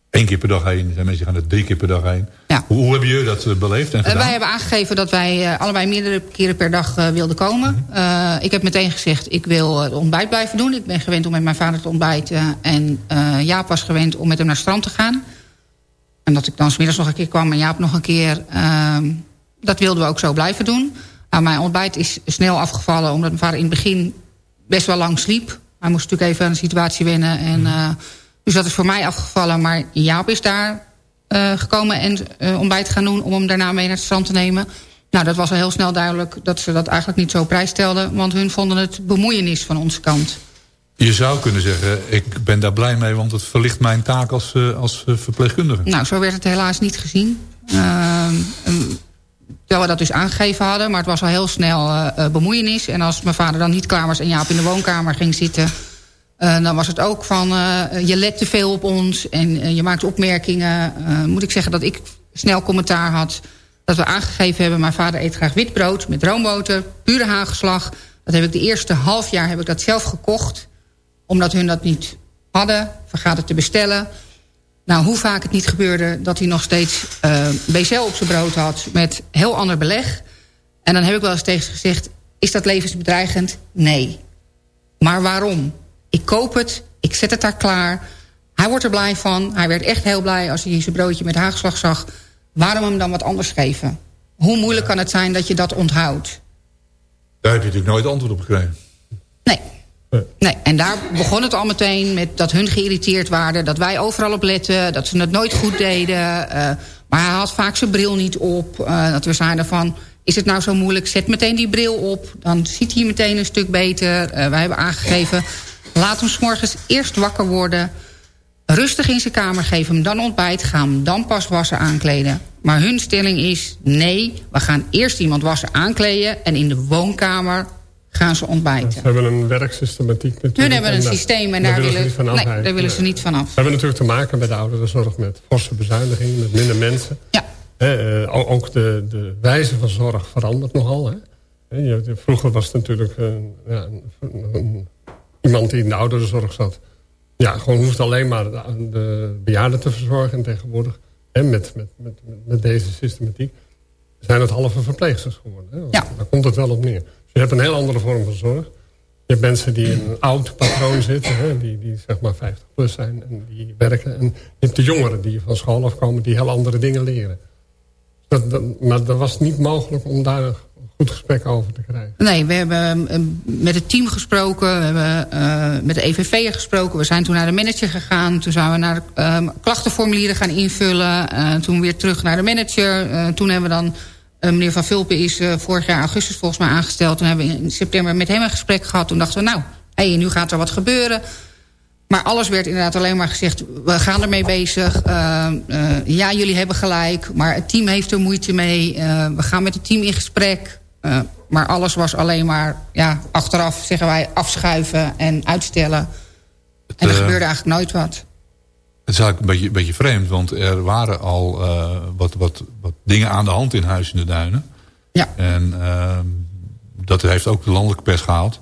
één keer per dag heen. Er zijn mensen die gaan er drie keer per dag heen.
Ja.
Hoe, hoe hebben jullie dat eh, beleefd en
Eh,
gedaan?
wij hebben aangegeven dat wij eh, allebei meerdere keren per dag eh, wilden komen. Eh, ik heb meteen gezegd, ik wil het ontbijt blijven doen. Ik ben gewend om met mijn vader te ontbijten. En eh, Jaap was gewend om met hem naar het strand te gaan. En dat ik dan smiddags nog een keer kwam en Jaap nog een keer. ehm, dat wilden we ook zo blijven doen. Nou, mijn ontbijt is snel afgevallen omdat mijn vader in het begin best wel lang sliep. Hij moest natuurlijk even aan de situatie wennen. En, eh, dus dat is voor mij afgevallen. Maar Jaap is daar eh, gekomen en eh, ontbijt gaan doen... om hem daarna mee naar het strand te nemen. Nou, dat was al heel snel duidelijk dat ze dat eigenlijk niet zo prijs stelden. Want hun vonden het bemoeienis van onze kant.
Je zou kunnen zeggen, ik ben daar blij mee... want het verlicht mijn taak als, als verpleegkundige.
Nou, zo werd het helaas niet gezien. Ehm, terwijl we dat dus aangegeven hadden. Maar het was al heel snel eh, eh, bemoeienis. En als mijn vader dan niet klaar was en Jaap in de woonkamer ging zitten... eh, dan was het ook van, je let te veel op ons en je maakt opmerkingen. Moet ik zeggen dat ik snel commentaar had... dat we aangegeven hebben, mijn vader eet graag wit brood... met roomboter, pure hagelslag. Dat heb ik de eerste half jaar heb ik dat zelf gekocht. Omdat hun dat niet hadden, vergaat te bestellen... Nou, hoe vaak het niet gebeurde dat hij nog steeds uh, BCL op zijn brood had... met heel ander beleg. En dan heb ik wel eens tegen ze gezegd... is dat levensbedreigend? Nee. Maar waarom? Ik koop het, ik zet het daar klaar. Hij wordt er blij van. Hij werd echt heel blij als hij zijn broodje met hagelslag zag. Waarom hem dan wat anders geven? Hoe moeilijk kan het zijn dat je dat onthoudt?
Daar heb je natuurlijk nooit antwoord op gekregen.
Nee. Nee, en daar begon het al meteen met dat hun geïrriteerd waren... dat wij overal op letten, dat ze het nooit goed deden. Uh, maar hij had vaak zijn bril niet op. Uh, dat we zeiden van, is het nou zo moeilijk? Zet meteen die bril op, dan ziet hij meteen een stuk beter. Uh, wij hebben aangegeven, laat hem 's morgens eerst wakker worden... rustig in zijn kamer geven, hem dan ontbijt... gaan dan pas wassen aankleden. Maar hun stelling is, nee, we gaan eerst iemand wassen aankleden... en in de woonkamer gaan ze ontbijten.
Ze hebben een werksystematiek natuurlijk.
Hun hebben een
En
systeem en daar willen,
ze niet van
nee, daar willen ze niet van af.
We hebben natuurlijk te maken bij de ouderenzorg met forse bezuinigingen, met minder mensen.
Ja.
Eh, ook de, de wijze van zorg verandert nogal. Hè. Vroeger was het natuurlijk een, ja, een- een- iemand die in de ouderenzorg zat. Ja, gewoon hoeft alleen maar de, de bejaarden te verzorgen. En tegenwoordig, hè, met, met, met, met deze systematiek, zijn het halve verpleegsters geworden. Hè.
Ja.
Daar komt het wel op neer. Je hebt een heel andere vorm van zorg. Je hebt mensen die in een oud patroon zitten, hè, die, die zeg maar 50 plus zijn en die werken. En je hebt de jongeren die van school afkomen, die heel andere dingen leren. Dat, maar dat was niet mogelijk om daar een goed gesprek over te krijgen.
Nee, we hebben eh, met het team gesproken. We hebben eh, met de EVV'er gesproken. We zijn toen naar de manager gegaan. Toen zijn we naar eh, klachtenformulieren gaan invullen. Eh, toen weer terug naar de manager. Eh, toen hebben we dan... eh, meneer Van Vulpen is eh, vorig jaar augustus volgens mij aangesteld. Toen hebben we in september met hem een gesprek gehad. Toen dachten we, nou, hey, nu gaat er wat gebeuren. Maar alles werd inderdaad alleen maar gezegd... we gaan ermee bezig. Uh, uh, ja, jullie hebben gelijk. Maar het team heeft er moeite mee. We gaan met het team in gesprek. Maar alles was alleen maar... ja, achteraf zeggen wij afschuiven en uitstellen. en er
eh,
gebeurde eigenlijk nooit wat.
Het is eigenlijk een beetje, een beetje vreemd, want er waren al eh, wat, wat, wat dingen aan de hand in Huis in de Duinen.
Ja.
En ehm, dat heeft ook de landelijke pers gehaald.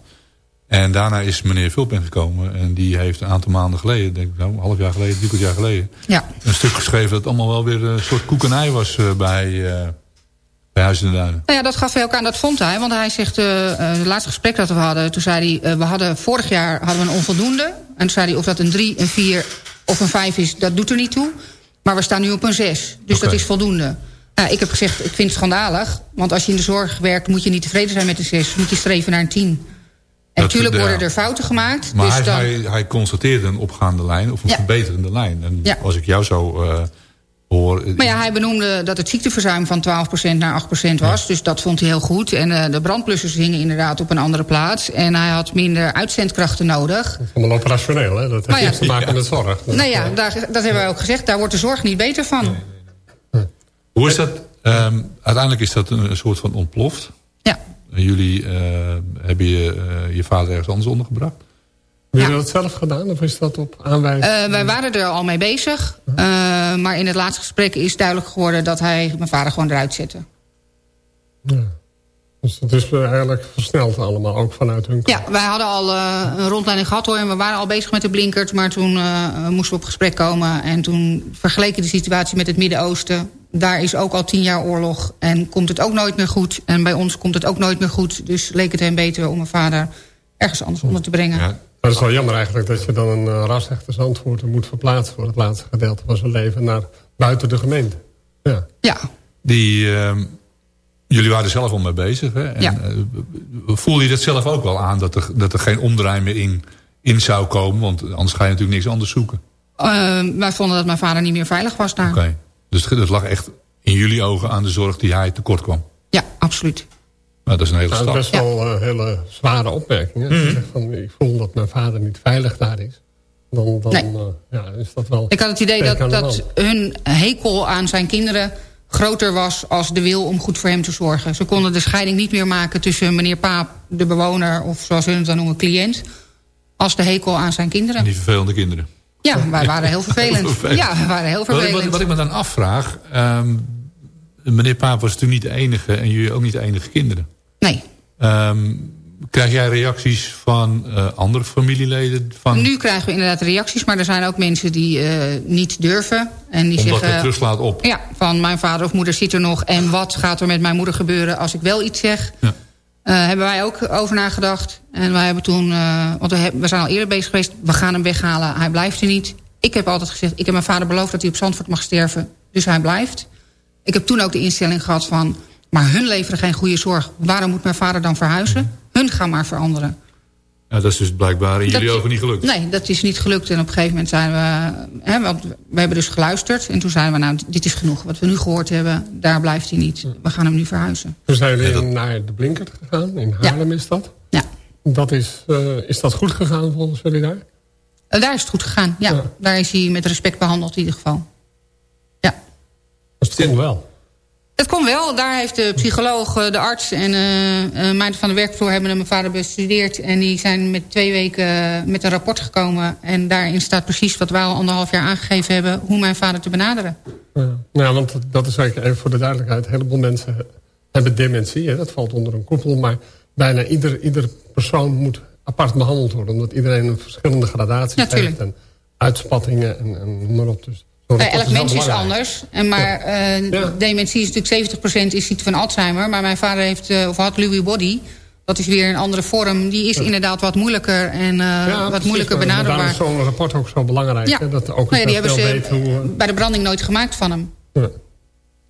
En daarna is meneer Vulpen gekomen en die heeft een aantal maanden geleden, denk ik nou, een half jaar geleden, drie kwart jaar geleden,
Ja.
een stuk geschreven dat het allemaal wel weer een soort koekenij was eh, bij, eh, bij Huis in de Duinen.
Nou ja, dat gaf hij ook aan, dat vond hij. Want hij zegt, uh, het laatste gesprek dat we hadden... toen zei hij, uh, we hadden vorig jaar hadden we een onvoldoende. En toen zei hij, of dat een drie, een vier of een vijf is, dat doet er niet toe. Maar we staan nu op een zes. Dus
Oké.
dat is voldoende. Nou, ik heb gezegd, ik vind het schandalig. Want als je in de zorg werkt, moet je niet tevreden zijn met een zes. Moet je streven naar een tien. En
Dat-
natuurlijk
ja.
worden er fouten gemaakt.
Maar
dus
hij,
dan,
hij, hij constateerde een opgaande lijn of een
Ja.
verbeterende lijn. En
Ja.
als ik jou zo eh, hoor...
Maar ja, hij benoemde dat het ziekteverzuim van 12% naar 8% was. Dus dat vond hij heel goed. En uh, de brandblussers hingen inderdaad op een andere plaats. En hij had minder uitzendkrachten nodig.
Allemaal operationeel, hè? dat heeft
ja.
niets te maken met zorg. Dat,
Nou ja, daar, dat hebben wij ook gezegd. Daar wordt de zorg niet beter van.
Hoe is dat? Ehm, uiteindelijk is dat een, een soort van ontploft.
Ja.
Jullie eh, hebben je, eh, je vader ergens anders ondergebracht.
Hebben jullie dat zelf gedaan of is dat op aanwijzing?
Eh, wij waren er al mee bezig. Eh, maar in het laatste gesprek is duidelijk geworden... dat hij mijn vader gewoon eruit zette.
Ja. Dus het is eigenlijk versneld allemaal, ook vanuit hun kant.
Ja, wij hadden al eh, een rondleiding gehad hoor. En we waren al bezig met de blinkert. Maar toen eh, moesten we op gesprek komen. En toen vergeleken de situatie met het Midden-Oosten. Daar is ook al tien jaar oorlog. En komt het ook nooit meer goed. En bij ons komt het ook nooit meer goed. Dus leek het hem beter om mijn vader ergens anders onder te brengen.
Ja,
Maar het is wel jammer eigenlijk dat je dan een uh, rashechte zandvoerder moet verplaatsen... voor het laatste gedeelte van zijn leven naar buiten de gemeente. Ja.
Ja,
die, ehm, jullie waren er zelf al mee bezig. Hè? En,
Ja.
eh, voelde je dat zelf ook wel aan? Dat er, dat er geen omdraai meer in, in zou komen? Want anders ga je natuurlijk niks anders zoeken.
Eh, wij vonden dat mijn vader niet meer veilig was daar.
Oké. Dus het lag echt in jullie ogen aan de zorg die hij tekort kwam.
Ja, absoluut.
Nou, dat is een hele
Nou, dat is
stap.
best wel een hele zware opmerking. Hè? Als je zegt van, ik voel dat mijn vader niet veilig daar is. Dan, dan
Nee.
eh, ja, is dat wel...
Ik had het idee dat, dat hun hekel aan zijn kinderen groter was als de wil om goed voor hem te zorgen. Ze konden de scheiding niet meer maken tussen meneer Paap, de bewoner... of zoals hun het dan noemen, cliënt... als de hekel aan zijn kinderen.
Die vervelende kinderen.
Ja, wij waren heel vervelend. (laughs)
Vervelend.
Ja, we waren heel
Wat, ik- wat,
vervelend.
wat ik me dan afvraag... ehm, meneer Paap was natuurlijk niet de enige... en jullie ook niet de enige kinderen.
Nee,
Ehm, krijg jij reacties van eh, andere familieleden? Van,
nu krijgen we inderdaad reacties... maar er zijn ook mensen die eh, niet durven. En die
omdat
zeggen,
het terugslaat op?
Ja, van mijn vader of moeder zit er nog... en wat gaat er met mijn moeder gebeuren als ik wel iets zeg...
Ja.
Eh, hebben wij ook over nagedacht. En wij hebben toen, want we, hebben- we zijn al eerder bezig geweest... we gaan hem weghalen, hij blijft er niet. Ik heb altijd gezegd, ik heb mijn vader beloofd... dat hij op Zandvoort mag sterven, dus hij blijft. Ik heb toen ook de instelling gehad van... maar hun leveren geen goede zorg. Waarom moet mijn vader dan verhuizen? Hun gaan maar veranderen.
Ja, dat is dus blijkbaar in
Dat-
jullie ogen niet gelukt.
Nee, dat is niet gelukt. En op een gegeven moment zijn we... Hè, want we hebben dus geluisterd. En toen zeiden we, nou, dit is genoeg. Wat we nu gehoord hebben, daar blijft hij niet. We gaan hem nu verhuizen.
Toen zijn jullie naar de Blinkert gegaan. In Haarlem is dat.
Ja.
dat is, eh, is dat goed gegaan volgens jullie daar?
Eh, daar is het goed gegaan, ja.
Ja.
Daar is hij met respect behandeld in ieder geval. Ja.
Dat kon wel.
Het kon wel. Daar heeft de psycholoog, eh, de arts en eh eh meiden van de werkvloer... hebben mijn vader bestudeerd. En die zijn met twee weken met een rapport gekomen. En daarin staat precies wat wij al anderhalf jaar aangegeven hebben... hoe mijn vader te benaderen.
Ja. Nou, want dat is eigenlijk even voor de duidelijkheid. Een heleboel mensen hebben dementie. Hè? Dat valt onder een koepel. Maar bijna ieder, ieder persoon moet apart behandeld worden. Omdat iedereen een verschillende gradaties
Ja, tuurlijk.
heeft. En uitspattingen en, en noem maar op. Dus zo'n
Eh, elk mens is anders. En maar eh,
Ja.
dementie is natuurlijk 70% is ziekte van Alzheimer. Maar mijn vader heeft, eh, of had Lewy body. Dat is weer een andere vorm. Die is inderdaad wat moeilijker en
Ja,
wat
precies.
moeilijker
Daarom
benaderbaar.
is zo'n rapport ook zo belangrijk. Hè? Dat ook
Nou die hebben ze
weet hoe...
bij de branding nooit gemaakt van hem.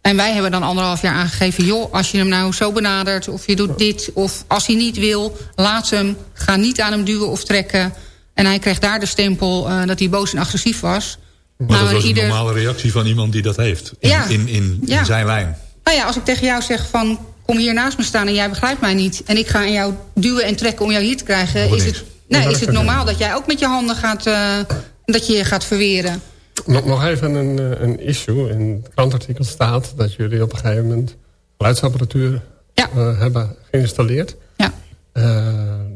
En wij hebben dan anderhalf jaar aangegeven... joh, als je hem nou zo benadert of je doet dit... of als hij niet wil, laat hem. Ga niet aan hem duwen of trekken. En hij kreeg daar de stempel dat hij boos en agressief was.
Maar
Nou,
dat was
ieder-
een normale reactie van iemand die dat heeft. In,
Ja.
in, in,
Ja.
in zijn lijn.
Nou ja, als ik tegen jou zeg van... kom hier naast me staan en jij begrijpt mij niet... en ik ga aan jou duwen en trekken om jou hier te krijgen... Is
niks.
het, nee, is het normaal dat jij ook met je handen gaat... eh, dat je je gaat verweren.
Nog, nog even een, eh, een issue. In het krantartikel staat dat jullie op een gegeven moment geluidsapparatuur
Ja.
eh, hebben geïnstalleerd.
Ja,
Eh,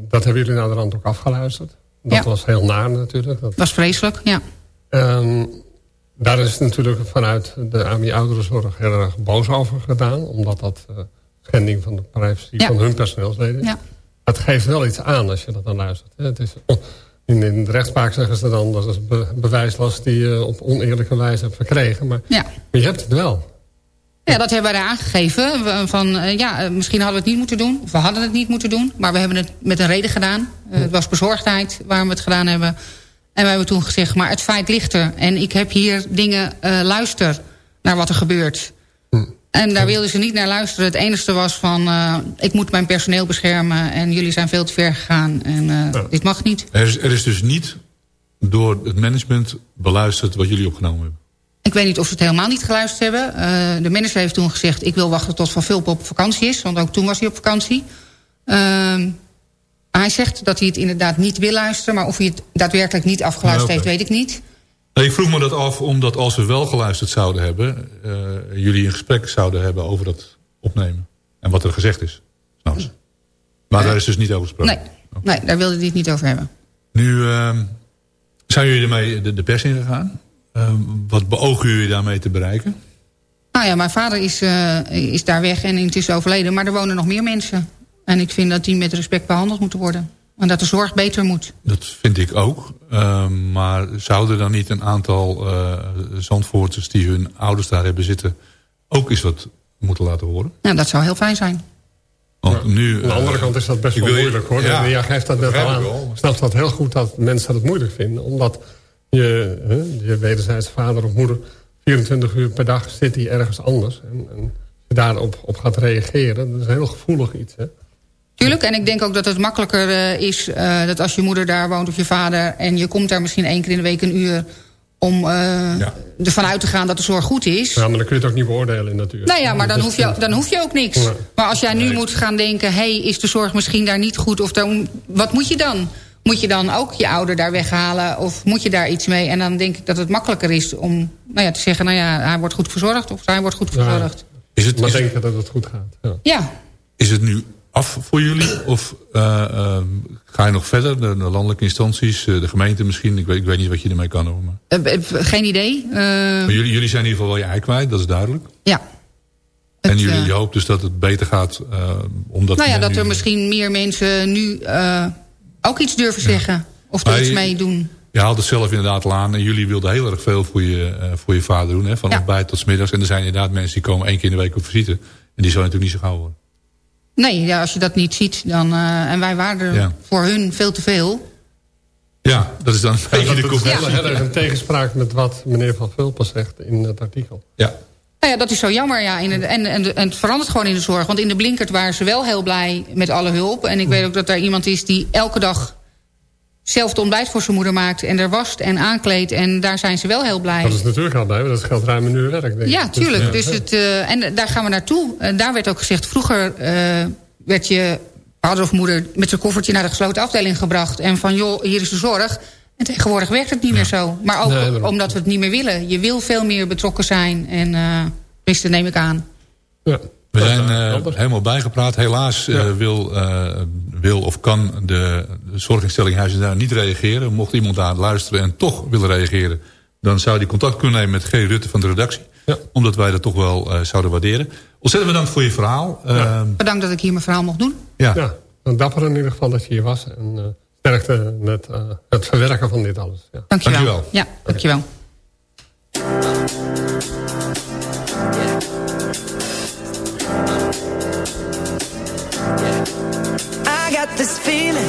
dat hebben jullie naar de rand ook afgeluisterd. Dat
Ja.
was heel naar natuurlijk. Dat,
was vreselijk, ja.
Ehm, daar is natuurlijk vanuit de AMI ouderenzorg heel erg boos over gedaan. Omdat dat eh, schending van de privacy
Ja.
van hun personeelsleden is.
ja.
Het geeft wel iets aan als je dat dan luistert. Het is, in, in de rechtspraak zeggen ze dan dat is be- bewijslast die je op oneerlijke wijze hebt verkregen. Maar,
ja.
maar je hebt het wel.
Ja, dat hebben wij daar aangegeven. Van, eh, ja, eh, misschien hadden we het niet moeten doen. Of we hadden het niet moeten doen. Maar we hebben het met een reden gedaan. Eh, het was bezorgdheid waarom we het gedaan hebben. En we hebben toen gezegd, maar het feit ligt er. En ik heb hier dingen, eh, luister naar wat er gebeurt. En daar wilden ze niet naar luisteren. Het enige was van, eh, ik moet mijn personeel beschermen... en jullie zijn veel te ver gegaan en eh, dit mag niet.
Er is, er is dus niet door het management beluisterd wat jullie opgenomen hebben.
Ik weet niet of ze het helemaal niet geluisterd hebben. De manager heeft toen gezegd... ik wil wachten tot Van Vulp op vakantie is. Want ook toen was hij op vakantie. Hij zegt dat hij het inderdaad niet wil luisteren... maar of hij het daadwerkelijk niet afgeluisterd heeft, weet ik niet.
Nou, ik vroeg me dat af omdat als we wel geluisterd zouden hebben... eh, jullie een gesprek zouden hebben over dat opnemen. En wat er gezegd is. S'nachts. Maar daar is dus niet over gesproken.
Nee, nee, daar wilde hij het niet over hebben.
Nu ehm, zijn jullie ermee de, de pers ingegaan. Ehm, wat beogen jullie daarmee te bereiken?
Nou ja, mijn vader is, eh, is daar weg en intussen overleden. Maar er wonen nog meer mensen. En ik vind dat die met respect behandeld moeten worden. En dat de zorg beter moet.
Dat vind ik ook. Ehm, maar zouden dan niet een aantal uh, zandvoorters die hun ouders daar hebben zitten... ook eens wat moeten laten horen?
Nou, dat zou heel fijn zijn.
Want nu,
Aan de andere
eh,
kant is dat best
ik
wel moeilijk hoor.
ja.
Ja, geeft dat net al aan.
wel.
Ik snap dat heel goed dat mensen het moeilijk vinden. Omdat je, hè, je wederzijds vader of moeder 24 uur per dag zit die ergens anders. En, en je daarop op gaat reageren. Dat is een heel gevoelig iets. Hè?
Tuurlijk, en ik denk ook dat het makkelijker eh, is... eh, dat als je moeder daar woont of je vader... en je komt daar misschien één keer in de week een uur... om eh,
Ja.
ervan uit te gaan dat de zorg goed is...
Ja, maar dan kun je het ook niet beoordelen natuurlijk.
Nou ja, maar dan hoef, je, dan hoef je ook niks. Maar als jij nu moet gaan denken... hé, hey, is de zorg misschien daar niet goed? Of dan, wat moet je dan? Moet je dan ook je ouder daar weghalen? Of moet je daar iets mee? En dan denk ik dat het makkelijker is om nou ja, te zeggen... nou ja, hij wordt goed verzorgd of zij wordt goed
Ja.
verzorgd.
is, het,
Maar
is,
denken dat het goed gaat. Ja.
Ja,
is het nu af voor jullie? Of eh, ehm, ga je nog verder? De, de landelijke instanties, eh, de gemeente misschien? Ik weet, ik weet niet wat je ermee kan doen. Maar,
Eh, geen idee.
Maar jullie, jullie zijn in ieder geval wel je ei kwijt, dat is duidelijk.
ja.
en jullie hoopt dus dat het beter gaat. omdat
nou ja, dat
nu-
er misschien meer mensen nu ook iets durven zeggen. Of er iets
je-
mee doen.
Je haalt het zelf inderdaad al aan. En jullie wilden heel erg veel voor je, voor je vader doen. Hè? Van
Ja.
ontbijt tot middags. En er zijn inderdaad mensen die komen één keer in de week op visite. En die zullen natuurlijk niet zo gauw worden.
Nee, ja, als je dat niet ziet. Dan, eh, en wij waren er
Ja.
voor hun veel te veel.
Ja, dat is dan een beetje
Dat
de
is
conclusie.
heel erg in tegenspraak met wat meneer Van Vulpen zegt in het artikel.
Ja.
Nou ja, dat is zo jammer. Ja. En, en, de- en het verandert gewoon in de zorg. Want in de Blinkert waren ze wel heel blij met alle hulp. En ik weet ook dat er iemand is die elke dag zelf het ontbijt voor zijn moeder maakt. En er wast en aankleedt. En daar zijn ze wel heel blij.
Dat is natuurlijk al bij, want dat geldt ruim een uur werk. Denk ik.
Ja, tuurlijk.
ja.
Dus het, eh, en daar gaan we naartoe. En daar werd ook gezegd, vroeger eh, werd je vader of moeder met zijn koffertje naar de gesloten afdeling gebracht. En van, joh, hier is de zorg. En tegenwoordig werkt het niet meer zo. Maar ook
Nee,
omdat we het niet meer willen. Je wil veel meer betrokken zijn. En uh, neem ik aan.
Ja.
We zijn eh,
helder.
helemaal bijgepraat. Helaas eh, wil, eh, wil of kan de, zorginstelling Huis en Duin niet reageren. Mocht iemand daar luisteren en toch willen reageren... dan zou die contact kunnen nemen met G. Rutte van de redactie.
Ja.
Omdat wij dat toch wel eh, zouden waarderen. Ontzettend bedankt voor je verhaal. Ja.
Bedankt dat ik hier mijn verhaal mocht doen.
ja.
Ja, dan dapper in ieder geval dat je hier was. En eh, sterkte met eh, het verwerken van dit alles. Ja.
Dankjewel.
Dankjewel.
Ja, dankjewel.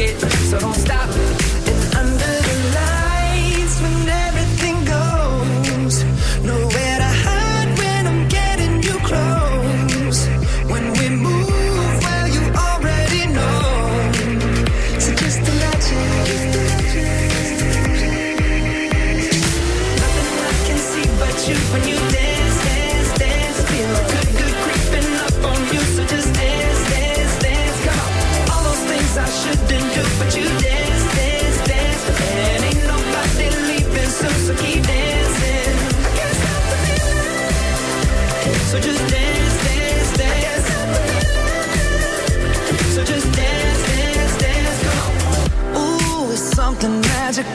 it, so don't stop.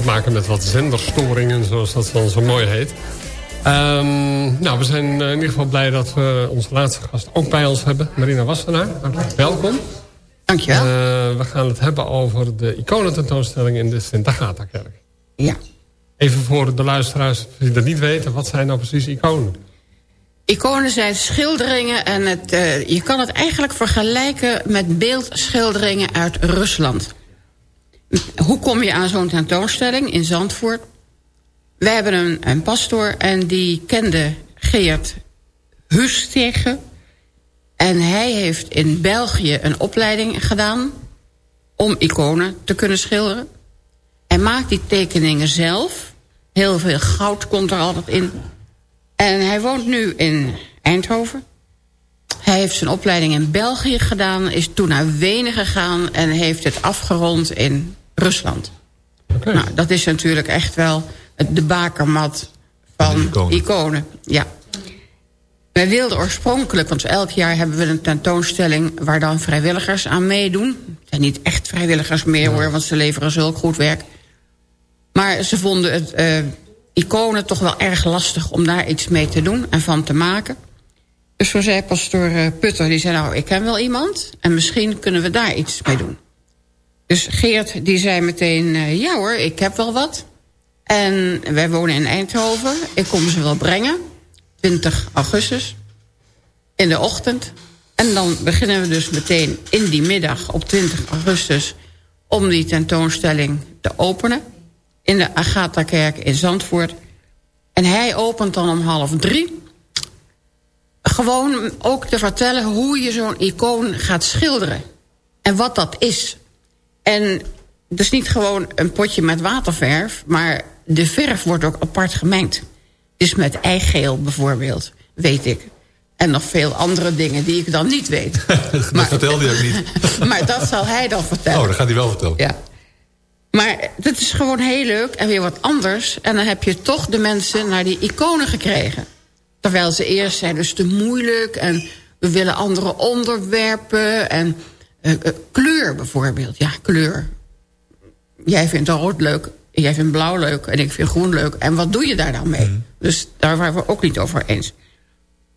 Te maken met wat zenderstoringen, zoals dat dan zo mooi heet. Ehm, nou, we zijn eh, in ieder geval blij dat we onze laatste gast ook bij ons hebben. Marina Wassenaar, hartelijk welkom.
Dankjewel.
Uh, we gaan het hebben over de iconententoonstelling in de Sint-Agata-kerk.
Ja.
Even voor de luisteraars die dat niet weten, wat zijn nou precies iconen?
Iconen zijn schilderingen en het, uh, je kan het eigenlijk vergelijken met beeldschilderingen uit Rusland. Hoe kom je aan zo'n tentoonstelling in Zandvoort? Wij hebben een, een pastoor en die kende Geert Hustege. En hij heeft in België een opleiding gedaan om iconen te kunnen schilderen. Hij maakt die tekeningen zelf. Heel veel goud komt er altijd in. En hij woont nu in Eindhoven. Hij heeft zijn opleiding in België gedaan, is toen naar Wenen gegaan... en heeft het afgerond in Rusland.
Okay.
Nou, dat is natuurlijk echt wel de bakermat van
iconen.
iconen. Ja. Wij wilden oorspronkelijk, want elk jaar hebben we een tentoonstelling... waar dan vrijwilligers aan meedoen. Het zijn niet echt vrijwilligers meer hoor, want ze leveren zulk goed werk. Maar ze vonden het uh, iconen toch wel erg lastig om daar iets mee te doen en van te maken. Dus zo zei pastoor uh, Putter, die zei nou, ik ken wel iemand... en misschien kunnen we daar iets mee doen. Dus Geert die zei meteen, uh, ja hoor, ik heb wel wat. En wij wonen in Eindhoven. Ik kom ze wel brengen. 20 augustus. In de ochtend. En dan beginnen we dus meteen in die middag op 20 augustus... om die tentoonstelling te openen. In de Agatha-kerk in Zandvoort. En hij opent dan om half drie. Gewoon ook te vertellen hoe je zo'n icoon gaat schilderen. En wat dat is. En dus niet gewoon een potje met waterverf... maar de verf wordt ook apart gemengd. Dus met eigeel bijvoorbeeld, weet ik. En nog veel andere dingen die ik dan niet weet. (laughs)
dat maar, vertelde hij ook niet. (laughs)
maar dat zal hij dan vertellen.
Oh, dat gaat hij wel vertellen.
Ja. Maar dat is gewoon heel leuk en weer wat anders. En dan heb je toch de mensen naar die iconen gekregen. Terwijl ze eerst zijn dus te moeilijk... en we willen andere onderwerpen... en uh, uh, kleur bijvoorbeeld. Ja, kleur. Jij vindt rood leuk, jij vindt blauw leuk... en ik vind groen leuk. En wat doe je daar dan mee? Mm. Dus daar waren we ook niet over eens.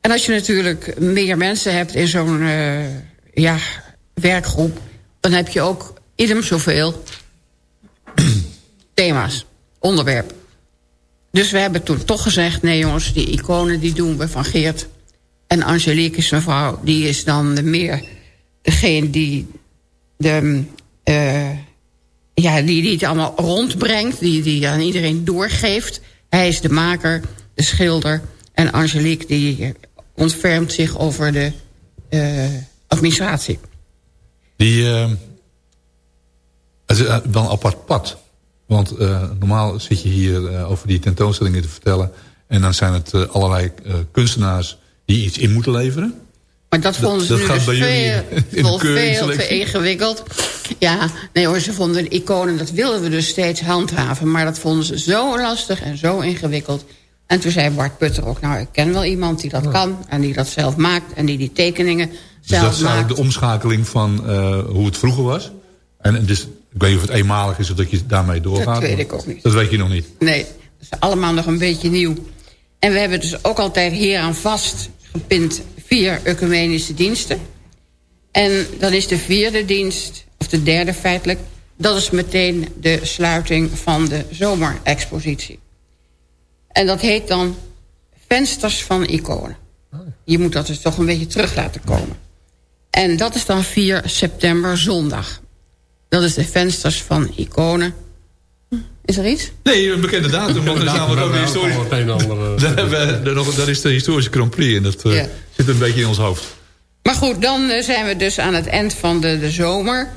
En als je natuurlijk meer mensen hebt in zo'n uh, ja, werkgroep... dan heb je ook idem zoveel (clears throat) thema's, onderwerpen. Dus we hebben toen toch gezegd... nee jongens, die iconen die doen we van Geert. En Angelique is mevrouw, die is dan de meer degene die... de uh, ja, die, die het allemaal rondbrengt, die, die aan iedereen doorgeeft. Hij is de maker, de schilder. En Angelique die ontfermt zich over de uh, administratie.
Die, uh, het is wel een apart pad. Want normaal zit je hier over die tentoonstellingen te vertellen... en dan zijn het allerlei kunstenaars die iets in moeten leveren.
Maar dat vonden ze
dat
nu
gaat
dus veel, veel te ingewikkeld. Ja, nee hoor, ze vonden de iconen, dat wilden we dus steeds handhaven. Maar dat vonden ze zo lastig en zo ingewikkeld. En toen zei Bart Putter ook, nou ik ken wel iemand die dat kan... en die dat zelf maakt en die die tekeningen
dus
zelf
dat is
maakt.
eigenlijk de omschakeling van uh, hoe het vroeger was. En dus, ik weet niet of het eenmalig is of dat je daarmee doorgaat.
Dat weet ik ook niet.
Dat weet je nog niet.
Nee, dat is allemaal nog een beetje nieuw. En we hebben dus ook altijd hier aan vast gepind vier ecumenische diensten. En dan is de vierde dienst, of de derde feitelijk... dat is meteen de sluiting van de zomerexpositie. En dat heet dan vensters van iconen. Je moet dat dus toch een beetje terug laten komen. En dat is dan 4 september zondag. Dat is de vensters van iconen. Is er iets?
Nee, een bekende datum. Want er is namelijk ook de historische...
Eh,
we er dat is de historische Grand Prix. En dat eh,
Ja.
zit een beetje in ons hoofd.
Maar goed, dan eh, zijn we dus aan het eind van de, de zomer.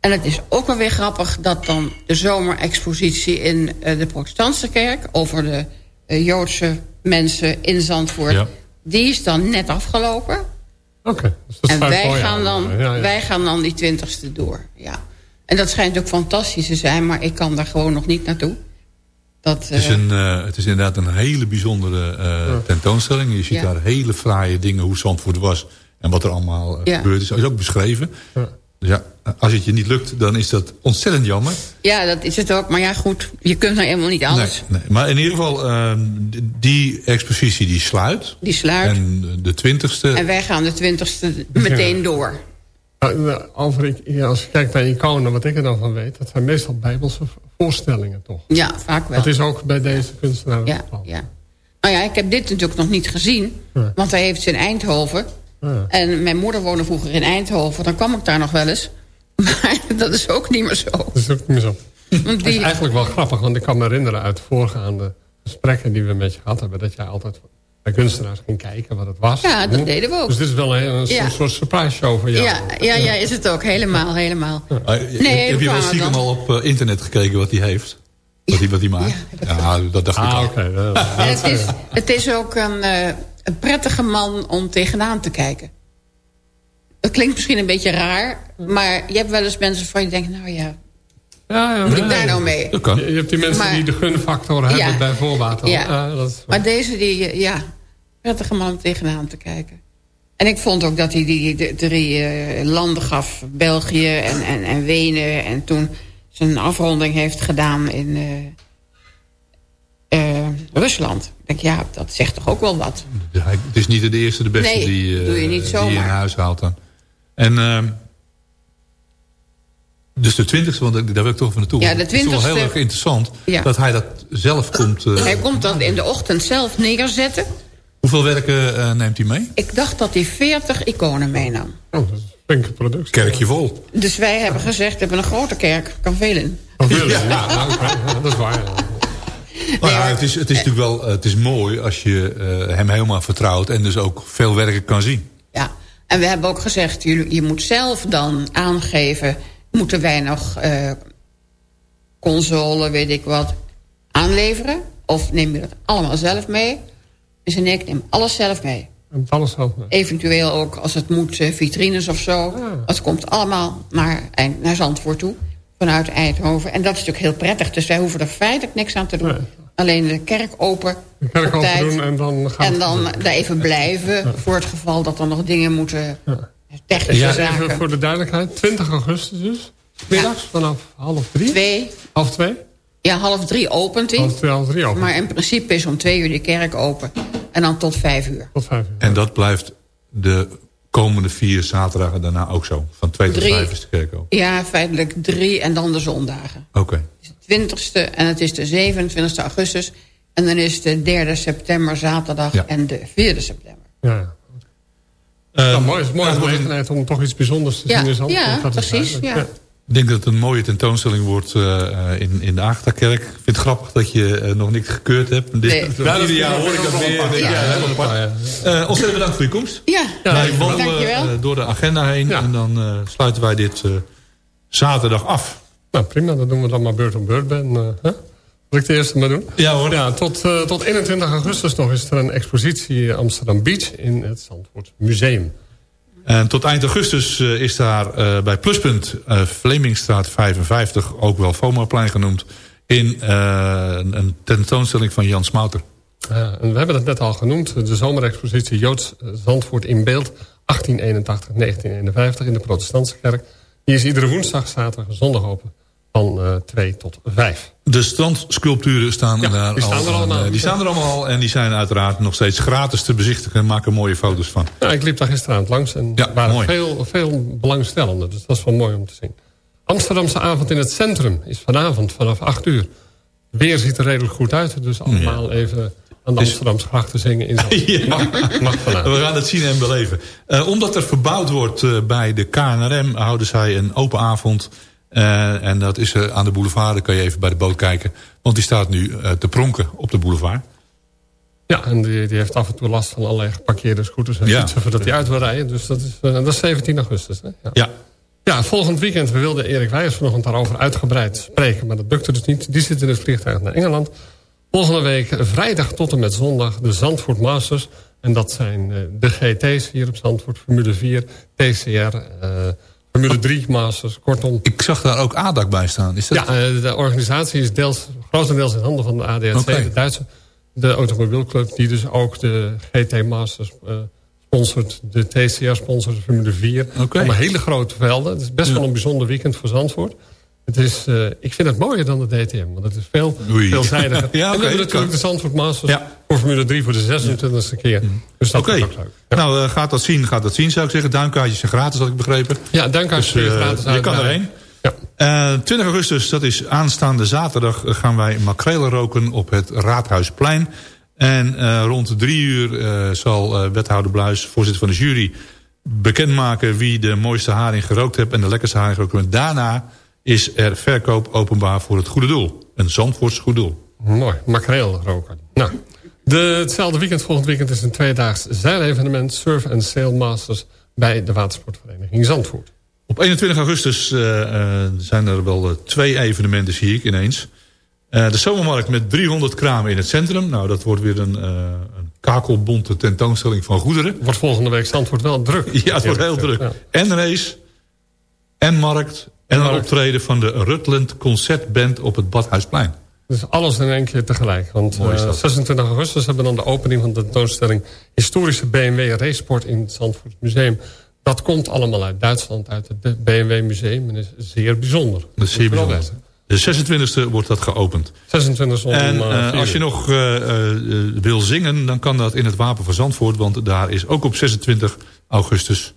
En het is ook wel weer grappig dat dan de zomerexpositie in eh, de protestantse kerk... over de eh, Joodse mensen in Zandvoort...
Ja.
die is dan net afgelopen.
Oké. dus dat
En wij gaan,
aan.
dan,
Ja, ja.
wij gaan dan die twintigste door. Ja. En dat schijnt ook fantastisch te zijn, maar ik kan daar gewoon nog niet naartoe. Dat,
Het is,
eh,
een, eh, het is inderdaad een hele bijzondere eh, tentoonstelling. Je ziet
Ja.
daar hele fraaie dingen, hoe Zandvoort was... en wat er allemaal
Ja.
gebeurd is. Dat is ook beschreven.
Ja.
Dus ja, als het je niet lukt, dan is dat ontzettend jammer.
ja, dat is het ook. Maar ja, goed, je kunt nou helemaal niet alles.
Nee, nee. Maar in ieder geval, eh, die expositie die sluit.
Die sluit. En,
En de twintigste...
wij gaan de twintigste meteen door.
Nou, Over, ja, als je kijkt naar iconen, wat ik er dan van weet... dat zijn meestal bijbelse voorstellingen, toch?
Ja, vaak wel.
Dat is ook bij deze kunstenaar
ja,
geval.
ja. Nou ja, ik heb dit natuurlijk nog niet gezien.
Ja.
Want hij heeft ze in Eindhoven.
Ja.
En mijn moeder woonde vroeger in Eindhoven. Dan kwam ik daar nog wel eens. (laughs) Maar dat is ook niet meer zo.
Dat is ook niet meer zo. (laughs) Het is eigenlijk wel grappig, want ik kan me herinneren... uit voorgaande gesprekken die we met je gehad hebben... dat jij altijd bij kunstenaars ging kijken wat het was.
Ja, dat
Hm?
deden we ook.
Dus dit is wel een, een
Ja.
soort, surprise show voor jou.
ja, ja, ja, is het ook. Helemaal, helemaal.
Ah,
Nee,
heb
we
je wel stiekem al op eh, internet gekeken wat hij heeft? Wat hij, wat hij maakt? Ja, dat dacht ik
Ah,
al.
ja.
En het, is, het is ook een, eh, een prettige man om tegenaan te kijken. Het klinkt misschien een beetje raar. Maar je hebt wel eens mensen van je denkt... nou ja,
Ja, ja,
moet ik daar nou mee?
Dat kan.
Je, je hebt die mensen
Maar-
die de gunfactor hebben
Ja.
bij voorbaat al.
Ja.
Ah, dat is,
Maar deze, die, ja, prettige man om tegenaan te kijken. En ik vond ook dat hij die de- drie eh, landen gaf. België en, en, en Wenen. En toen zijn afronding heeft gedaan in eh, eh, Rusland. Ik denk, ja, dat zegt toch ook wel wat.
Ja, het is niet de eerste, de beste
Nee,
die, eh,
doe je niet
die je in huis haalt dan. En ehm, dus de twintigste, want daar wil ik toch van naartoe.
Ja, de
Het is wel heel
20ste
erg interessant
Ja.
dat hij dat zelf komt. eh,
Hij komt dat in de ochtend zelf neerzetten.
hoeveel werken eh, neemt hij mee?
Ik dacht dat hij 40 iconen meenam.
oh, dat is een productie.
Kerkje vol.
Dus wij hebben gezegd, we hebben een grote kerk, kan veel in.
Ja, nou, ja, dat is waar. ja.
Maar ja,
maar-
het is, het is natuurlijk wel het is mooi als je eh, hem helemaal vertrouwt... en dus ook veel werken kan zien.
Ja, en we hebben ook gezegd, je, je moet zelf dan aangeven... moeten wij nog eh, console, weet ik wat, aanleveren? Of neem je dat allemaal zelf mee? Dus nee, ik neem alles zelf mee.
En alles zelf. mee.
Eventueel ook, als het moet, eh, vitrines of zo.
Ah.
Dat komt allemaal naar, Eind- naar Zandvoort toe, vanuit Eindhoven. En dat is natuurlijk heel prettig, dus wij hoeven er feitelijk niks aan te doen.
Nee.
Alleen de kerk open
De kerk
op
open
tijd.
doen en dan gaan
En dan daar even blijven, voor het geval dat er nog dingen moeten... Technische
Ja,
zaken.
even voor de duidelijkheid. 20 augustus dus. Middags vanaf half drie.
Twee,
Half twee.
ja, half drie opent hij.
Half twee, half drie open.
Maar in principe is om twee uur de kerk open. En dan tot vijf uur.
Tot vijf uur.
En dat blijft de komende vier zaterdagen daarna ook zo. Van twee tot
Drie.
vijf is de kerk open.
Ja, feitelijk drie en dan de zondagen.
Oké.
De 20ste en het is de 27 augustus. En dan is de 3 september zaterdag
Ja.
en de 4 september.
Ja, ja. Nou, mooi, is mooie
nou,
gelegenheid om toch iets bijzonders te
Ja,
zien in Zandvoort.
ja,
Dat is
precies, ja.
Ik denk dat het een mooie tentoonstelling wordt eh, eh, in, in de Agatha-kerk. Ik vind het grappig dat je eh, nog niks gekeurd hebt. Dit,
Nee.
Ja, ieder jaar hoor ik dat weer.
Ja.
ja, heel apart. Eh, ontzettend bedankt voor je komst.
Ja,
Wij wandelen
dankjewel.
door de agenda heen.
Ja.
En dan eh, sluiten wij dit eh, zaterdag af.
Nou, prima. Dan doen we dan maar beurt op beurt, Ben. eh, hè? Zal ik de eerste maar doen?
Ja hoor.
Ja, tot, eh, tot 21 augustus nog is er een expositie Amsterdam Beach in het Zandvoort Museum.
En tot eind augustus eh, is daar eh, bij Pluspunt Vlemingstraat 55, ook wel FOMA-plein genoemd, in een- tentoonstelling van Jan Smouter.
Ja, en we hebben het net al genoemd. De zomerexpositie Joods Zandvoort in beeld 1881-1951 in de protestantse kerk. Die is iedere woensdag, zaterdag en zondag open van eh 2 tot 5.
De strandsculpturen staan
Ja,
daar
die staan
al.
er allemaal.
en, eh, die staan er allemaal al en die zijn uiteraard nog steeds gratis te bezichtigen. En maken mooie foto's van.
Ja, ik liep daar gisteravond langs en
Ja,
er waren
mooi.
veel, veel belangstellenden. Dus dat is wel mooi om te zien. Amsterdamse avond in het centrum is vanavond vanaf 8 uur. Weer ziet er redelijk goed uit, dus allemaal even aan de Amsterdamse grachten zingen. In. (laughs)
Ja.
mag, mag vanavond.
We gaan het zien en beleven. Eh, omdat er verbouwd wordt eh, bij de KNRM... houden zij een open avond. Eh, en dat is eh, aan de boulevard. Dan kan je even bij de boot kijken. Want die staat nu eh, te pronken op de boulevard.
Ja, en die, die heeft af en toe last van allerlei geparkeerde scooters en
Ja.
fietsen voordat hij uit wil rijden. Dus dat is, dat is 17 augustus. Hè? Ja.
Ja.
ja, volgend weekend. We wilden Erik Wijers vanochtend daarover uitgebreid spreken. Maar dat lukte dus niet. Die zit in het vliegtuig naar Engeland. Volgende week vrijdag tot en met zondag de Zandvoort Masters. En dat zijn de GT's hier op Zandvoort. Formule 4, TCR, Formule 3 Masters. Kortom,
Ik zag daar ook ADAC bij staan. Is dat...
ja, eh, de organisatie is deels, grotendeels in handen van de ADAC, de Duitse de automobielclub, die dus ook de GT Masters eh, sponsort, de TCR sponsort, de Formule 4.
Oké.
Allemaal hele grote velden. Het is best
Ja.
wel een bijzonder weekend voor Zandvoort. Het is, eh, ik vind het mooier dan de DTM, want het is veel
Oei.
veelzijdiger. (laughs)
Ja,
en we hebben natuurlijk de Zandvoort Masters
Ja.
Voor Formule 3 voor de 26e keer. Dus dat ook leuk. Ja,
Nou, eh, gaat dat zien, gaat dat zien zou ik zeggen. Duimkaartjes zijn gratis, had ik begrepen.
ja aan
Dus
je
eh,
gratis
je kan erheen.
Ja.
Eh 20 augustus, dat is aanstaande zaterdag... gaan wij makrelen roken op het Raadhuisplein. En rond drie uur zal wethouder Bluis, voorzitter van de jury... bekendmaken wie de mooiste haring gerookt heeft... en de lekkerste haring gerookt heeft. Daarna is er verkoop openbaar voor het goede doel. Een Zandvoorts goed doel.
Mooi, makreel roken. Nou, de, hetzelfde weekend, volgend weekend is een tweedaags zeilevenement... Surf and Sail Masters bij de watersportvereniging Zandvoort.
Op 21 augustus eh, eh, zijn er wel eh, twee evenementen, zie ik ineens. De zomermarkt met 300 kramen in het centrum. Nou, dat wordt weer een, een kakelbonte tentoonstelling van goederen.
Wordt volgende week Zandvoort wel druk. (laughs)
Ja, het wordt heel druk.
Ja.
En race, en markt, en een optreden van de Rutland Concertband op het Badhuisplein.
Dus alles in één keer tegelijk. Want
is
eh,
dat.
26 augustus hebben we dan de opening van de tentoonstelling... Historische BMW Racesport in het Zandvoort Museum. Dat komt allemaal uit Duitsland, uit het BMW Museum. En is zeer bijzonder.
Dat is zeer bijzonder. De 26e wordt dat geopend.
weten. 26 zondag
En eh,
vier
als je nog eh, eh, wil zingen, dan kan dat in het Wapen van Zandvoort. Want daar is ook op 26 augustus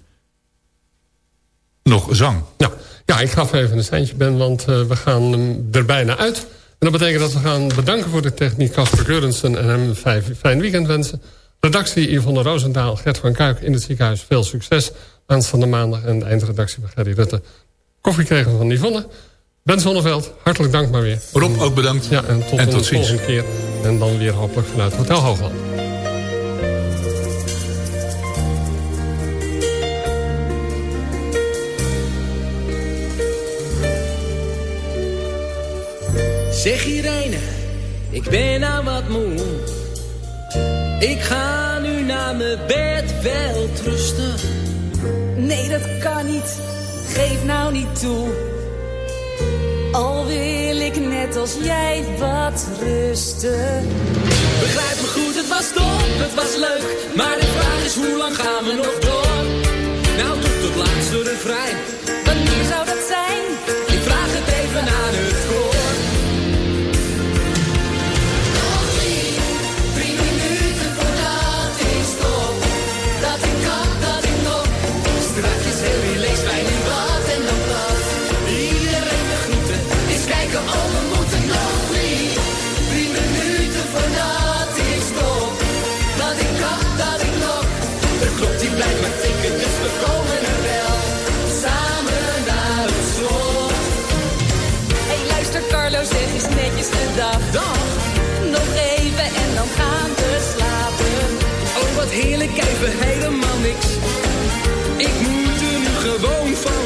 nog zang.
Nou, ja, ik gaf even een seintje, Ben, want eh, we gaan er bijna uit. En dat betekent dat we gaan bedanken voor de techniek Casper Geurensen... en hem een fijn, fijn weekend wensen. Redactie Yvonne Roosendaal, Gert van Kuik in het ziekenhuis. Veel succes aanstaande maandag en de eindredactie van Gerry Rutte. Koffie kregen we van Yvonne. Ben Zonneveld, hartelijk dank maar weer.
Rob, ook bedankt.
Ja, en tot
En
een
tot
volgende keer. En dan weer hopelijk vanuit Hotel Hoogland.
Zeg Irene, ik ben nou wat moe. Ik ga nu naar mijn bed wel trusten.
Nee, dat kan niet. Geef nou niet toe. Al wil ik net als jij wat rusten.
Begrijp me goed, het was dom, het was leuk. Maar de vraag is, hoe lang gaan we nog door? Nou, tot het laatste refrein.
Wanneer zou dat zijn? Gedag.
Dag,
Nog even en dan gaan we slapen.
oh wat heerlijk, even helemaal niks. Ik moet er nu gewoon van